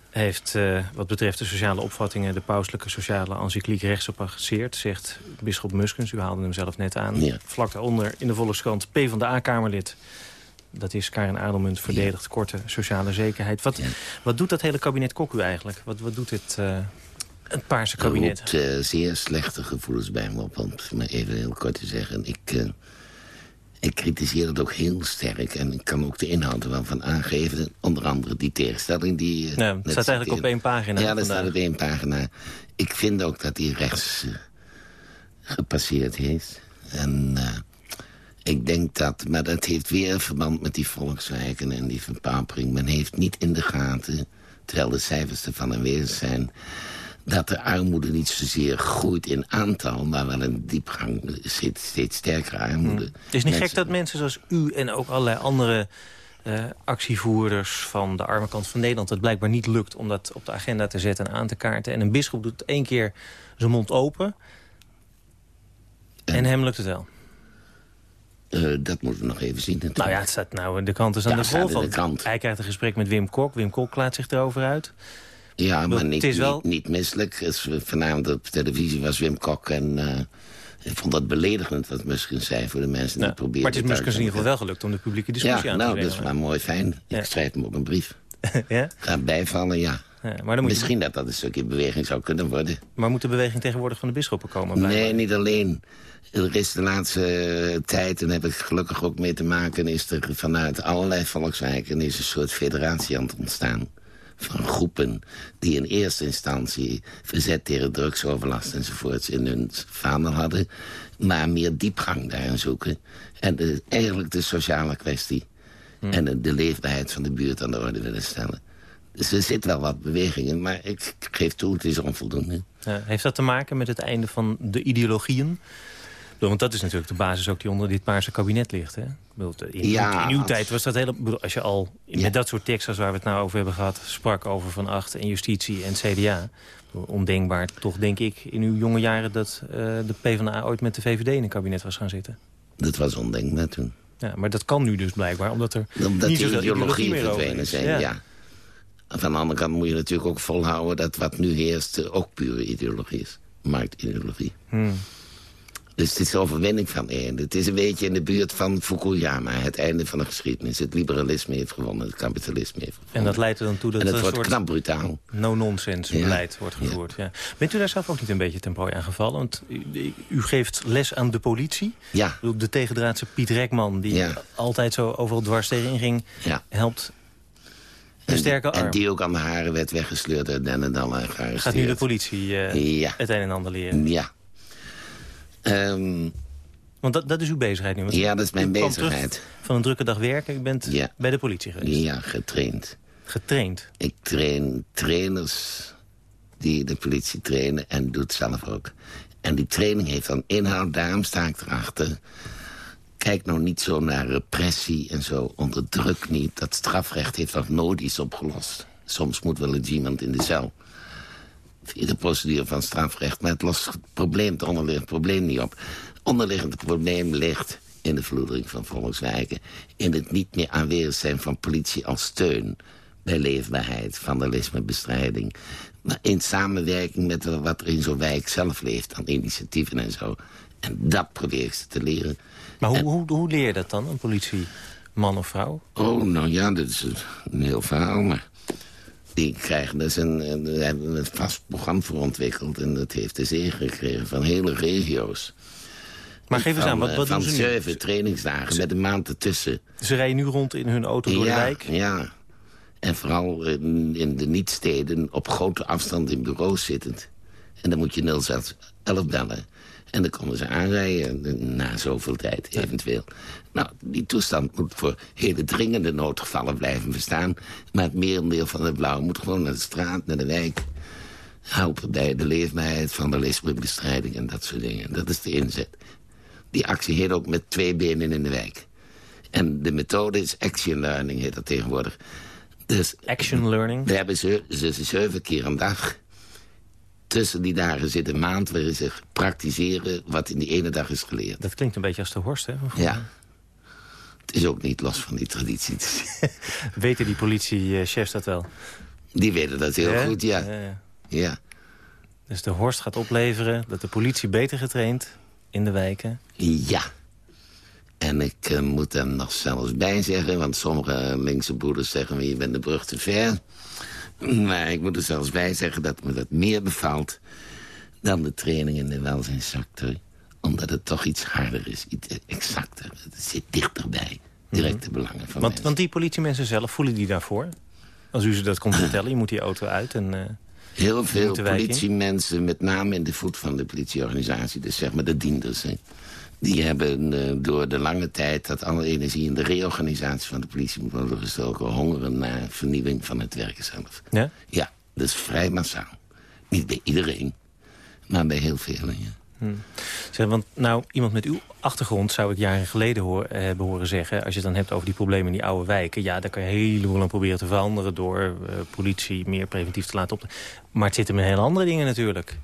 heeft wat betreft de sociale opvattingen... de pauselijke sociale encycliek rechtsopgebaseerd, zegt bisschop Muskens. U haalde hem zelf net aan. Ja. Vlak daaronder in de Volkskrant P van de A-Kamerlid. Dat is Karin Adelmunt, verdedigd korte sociale zekerheid. Wat, wat doet dat hele kabinet Kok u eigenlijk? Wat, wat doet dit... Het paarse kabinet. Er roept uh, zeer slechte gevoelens bij me op. Om het maar even heel kort te zeggen. Ik, ik kritiseer het ook heel sterk. En ik kan ook de inhoud er wel van aangeven. Onder andere die tegenstelling die... Uh, ja, het staat eigenlijk op één pagina. Ja, dat staat op één pagina. Ik vind ook dat hij rechts gepasseerd heeft. En ik denk dat... Maar dat heeft weer verband met die volkswijken en die verpapering. Men heeft niet in de gaten... terwijl de cijfers ervan aanwezig zijn dat de armoede niet zozeer groeit in aantal... maar wel een diepgang, steeds, steeds sterkere armoede. Het is niet gek dat mensen zoals u en ook allerlei andere uh, actievoerders... van de arme kant van Nederland het blijkbaar niet lukt... om dat op de agenda te zetten en aan te kaarten. En een bisschop doet één keer zijn mond open... en, en hem lukt het wel. Uh, dat moeten we nog even zien. Natuurlijk. Nou ja, het staat nou, de kant is aan Ja, de vol krant. Hij krijgt een gesprek met Wim Kok. Wim Kok laat zich erover uit. Ja, maar niet, is wel- niet, niet misselijk. Is, Vanavond op televisie was Wim Kok en... eh, ik vond dat beledigend wat Muskens zei voor de mensen die Ja, proberen... maar het is Muskens in ieder geval wel gelukt om de publieke discussie Ja, aan nou, te dat is wel mooi fijn. Ik schrijf hem op een brief. ja? Ga bijvallen, ja. Ja, maar, dan moet je, Misschien dat dat een stukje beweging zou kunnen worden. maar moet de beweging tegenwoordig van de bisschoppen komen? blijkbaar? Nee, niet alleen. Er is de laatste eh, tijd, en daar heb ik gelukkig ook mee te maken... is er vanuit allerlei volkswijken is een soort federatie aan het ontstaan. Van groepen die in eerste instantie verzet tegen drugsoverlast enzovoorts... in hun vaandel hadden, maar meer diepgang daarin zoeken. En de, eigenlijk de sociale kwestie en de, de leefbaarheid van de buurt aan de orde willen stellen. Dus er zit wel wat beweging in, maar ik geef toe, het is onvoldoende. Ja, heeft dat te maken met het einde van de ideologieën? Want dat is natuurlijk de basis ook die onder dit paarse kabinet ligt. Hè? Bedoel, In, Ja, in uw tijd was dat hele... bedoel, Als je al met dat soort teksten waar we het nou over hebben gehad... sprak over Van Acht en justitie en CDA... ondenkbaar toch, denk ik, in uw jonge jaren... dat eh, de PvdA ooit met de VVD in een kabinet was gaan zitten. Dat was ondenkbaar toen. Ja, maar dat kan nu dus blijkbaar, omdat er Omdat niet die zoveel ideologie ideologieën meer verdwenen zijn, ja. Van de andere kant moet je natuurlijk ook volhouden... dat wat nu heerst ook pure ideologie is. Marktideologie. Hmm. Dus het is overwinning van één. Het is een beetje in de buurt van Fukuyama. Het einde van de geschiedenis. Het liberalisme heeft gewonnen. Het kapitalisme heeft gewonnen. En dat leidt er dan toe dat en er het een wordt soort knap brutaal. no-nonsense Ja. beleid wordt gevoerd. Ja. Bent u daar zelf ook niet een beetje ten prooi aan gevallen? Want u, u geeft les aan de politie. Ja. De tegendraadse Piet Rekman, die Ja. altijd zo overal dwars tegenin ging... Ja. helpt arm. En die ook aan de haren werd weggesleurd uit Dennendal en gearresteerd. Gaat nu de politie eh, Ja. het een en ander leren? Ja. Ehm, Want dat, dat is uw bezigheid nu. Ja, dat is mijn bezigheid. Van een drukke dag werken, u bent Ja. bij de politie geweest. ja, getraind. Getraind. Ik train trainers die de politie trainen en doet zelf ook. En die training heeft dan inhoud, daarom sta ik erachter. Kijk nou niet zo naar repressie en zo, onderdruk niet. Dat strafrecht heeft nog nooit iets opgelost. Soms moet wel eens iemand in de cel. Via de procedure van strafrecht. Maar het lost het probleem, het onderliggende probleem niet op. Het onderliggende probleem ligt in de verloedering van volkswijken. In het niet meer aanwezig zijn van politie als steun bij leefbaarheid, vandalismebestrijding. Maar in samenwerking met wat er in zo'n wijk zelf leeft, aan initiatieven en zo. En dat probeer ik ze te leren. Maar hoe, hoe, hoe leer je dat dan, een politieman of vrouw? Oh, nou ja, dat is een heel verhaal, maar... Die krijgen dus een, daar hebben we een vast programma voor ontwikkeld... en dat heeft de zegen gekregen van hele regio's. Maar geef eens Van, aan, wat, eh, wat van doen ze nu? zeven trainingsdagen met een maand ertussen. Ze rijden nu rond in hun auto door ja, de wijk? Ja, en vooral in, in de niet-steden op grote afstand in bureaus zittend. En dan moet je 0611 bellen. En dan komen ze aanrijden na zoveel tijd, eventueel. Nou, die toestand moet voor hele dringende noodgevallen blijven bestaan. Maar het merendeel van de blauw moet gewoon naar de straat, naar de wijk. Helpen bij de leefbaarheid, vandalismebestrijding en dat soort dingen. Dat is de inzet. Die actie heet ook met twee benen in de wijk. En de methode is action learning, heet dat tegenwoordig. Dus Action learning? we hebben ze, ze zeven keer een dag tussen die dagen zit een maand waarin ze praktiseren wat in die ene dag is geleerd. Dat klinkt een beetje als de Horst, hè? Ja. Het is ook niet los van die traditie. Weten die politiechefs dat wel? Die weten dat heel Ja? goed, ja. Ja, ja. ja. Dus de Horst gaat opleveren dat de politie beter getraind in de wijken. Ja. En ik eh, moet er nog zelfs bij zeggen... want sommige linkse broeders zeggen... je bent de brug te ver. Maar ik moet er zelfs bij zeggen dat me dat meer bevalt... dan de training in de welzijnssector. Omdat het toch iets harder is, iets exacter. Het zit dichterbij. Directe belangen van Mhm. Want, mensen. want die politiemensen zelf, voelen die daarvoor? Als u ze dat komt vertellen, je moet die auto uit en... eh, Heel veel politiemensen, met name in de voet van de politieorganisatie... dus zeg maar de dienders, hè, die hebben eh, door de lange tijd... dat alle energie in de reorganisatie van de politie moet worden gestoken... hongeren naar vernieuwing van het werken zelf. Ja? Ja, dat is vrij massaal. Niet bij iedereen, maar bij heel veel. Ja. Hm. Zeg, want nou, iemand met uw achtergrond zou ik jaren geleden hoor, eh, hebben horen zeggen... als je het dan hebt over die problemen in die oude wijken... ja, daar kan je helemaal aan proberen te veranderen... door eh, politie meer preventief te laten op. Maar het zit hem in hele andere dingen natuurlijk.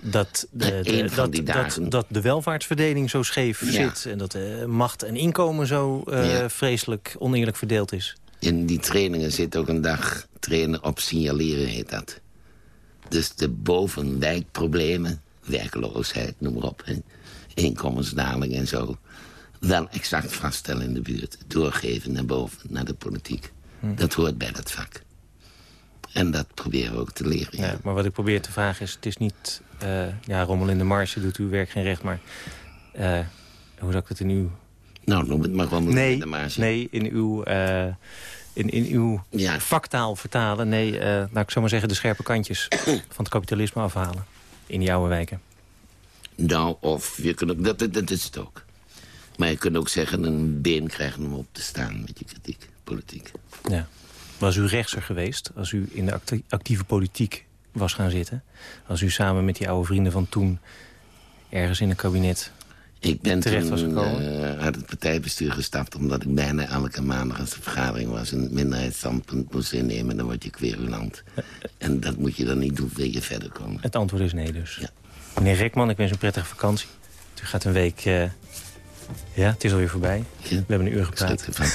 Dat de, Ja, de- dat, dat, de welvaartsverdeling zo scheef Ja. zit... en dat de macht en inkomen zo eh, Ja. vreselijk oneerlijk verdeeld is. In die trainingen zit ook een dag trainen op signaleren, heet dat. Dus de bovenwijkproblemen, werkeloosheid, noem maar op... Hè, inkomensdaling en zo... wel exact vaststellen in de buurt. Doorgeven naar boven, naar de politiek. Dat hoort bij dat vak. En dat proberen we ook te leren. ja. Ja, maar wat ik probeer te vragen is, het is niet... eh, ja, rommel in de marge doet uw werk geen recht, maar... eh, hoe zou ik het in uw... Nou, noem het maar Nee, in de marge. nee in uw, eh, in, in uw vaktaal vertalen. Nee, nou, ik zou maar zeggen de scherpe kantjes van het kapitalisme afhalen. In die oude wijken. Nou, of je kunt ook, dat, dat, dat is het ook. Maar je kunt ook zeggen, een been krijgen om op te staan met je kritiek, politiek. Ja. Was u rechtser geweest als u in de acti- actieve politiek was gaan zitten? Als u samen met die oude vrienden van toen ergens in een kabinet Ik ben terecht was toen gekomen? eh, uit het partijbestuur gestapt... omdat ik bijna elke maandag als de vergadering was... een minderheidsstandpunt moest innemen. Dan word je querulant. En dat moet je dan niet doen, wil je verder komen. Het antwoord is nee dus. Meneer Rekman, ik wens u een prettige vakantie. U gaat een week... eh, ja, het is alweer voorbij. We hebben een uur gepraat.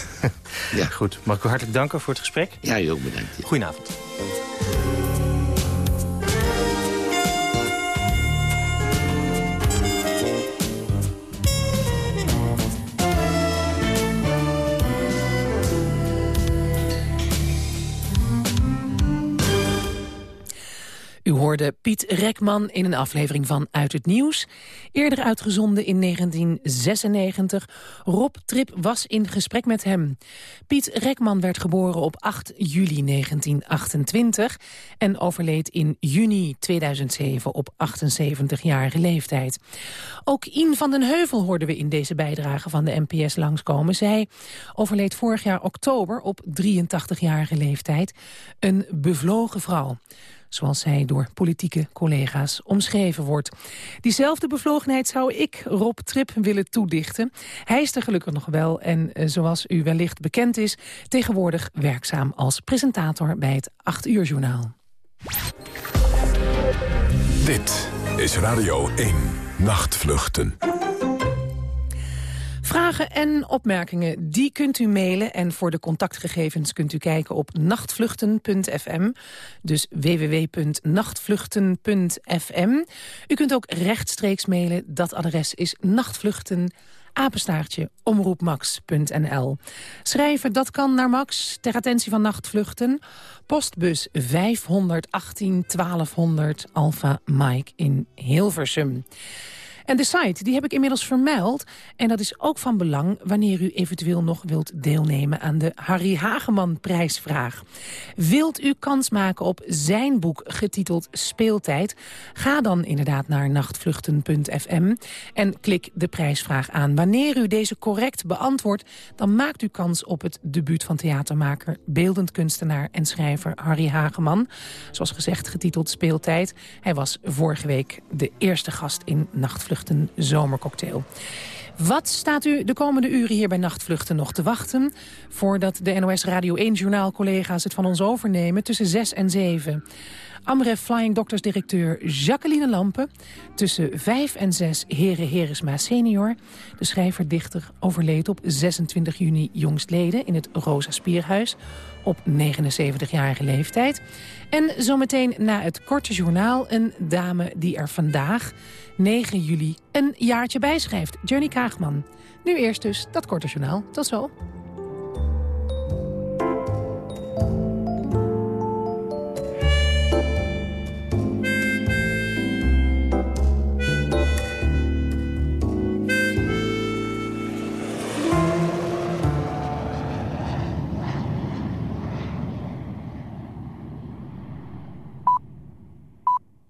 ja. Goed, mag ik u hartelijk danken voor het gesprek? Ja, je ook bedankt. Goedenavond. Hoorde Piet Rekman in een aflevering van Uit het Nieuws. Eerder uitgezonden in 1996. Rob Trip was in gesprek met hem. Piet Rekman werd geboren op 8 juli 1928... en overleed in juni 2007 op 78-jarige leeftijd. Ook Ian van den Heuvel hoorden we in deze bijdrage van de NPS langskomen. Zij overleed vorig jaar oktober op 83-jarige leeftijd. Een bevlogen vrouw zoals zij door politieke collega's omschreven wordt. Diezelfde bevlogenheid zou ik Rob Trip willen toedichten. Hij is er gelukkig nog wel en eh, zoals u wellicht bekend is... tegenwoordig werkzaam als presentator bij het 8 uur journaal. Dit is Radio 1 Nachtvluchten. Vragen en opmerkingen, die kunt u mailen. En voor de contactgegevens kunt u kijken op nachtvluchten.fm. Dus www.nachtvluchten.fm. U kunt ook rechtstreeks mailen. Dat adres is nachtvluchten apenstaartje omroepmax.nl. Schrijven, dat kan naar Max, ter attentie van Nachtvluchten. Postbus 518 1200 Alpha Mike in Hilversum. En de site, die heb ik inmiddels vermeld. En dat is ook van belang wanneer u eventueel nog wilt deelnemen aan de Harry Hageman prijsvraag. Wilt u kans maken op zijn boek getiteld Speeltijd? Ga dan inderdaad naar nachtvluchten.fm en klik de prijsvraag aan. Wanneer u deze correct beantwoordt, dan maakt u kans op het debuut van theatermaker, beeldend kunstenaar en schrijver Harry Hageman. Zoals gezegd getiteld Speeltijd. Hij was vorige week de eerste gast in Nachtvluchten Zomercocktail. Wat staat u de komende uren hier bij Nachtvluchten nog te wachten... voordat de NOS Radio 1-journaal-collega's het van ons overnemen tussen 6 en 7? Amref Flying Doctors directeur Jacqueline Lampen. Tussen 5 en 6 Heren Heresma senior. De schrijver-dichter overleed op 26 juni jongstleden in het Rosa Spierhuis op 79-jarige leeftijd. En zometeen na het korte journaal een dame die er vandaag, 9 juli, een jaartje bijschrijft. Johnny Kaagman. Nu eerst dus dat korte journaal. Tot zo.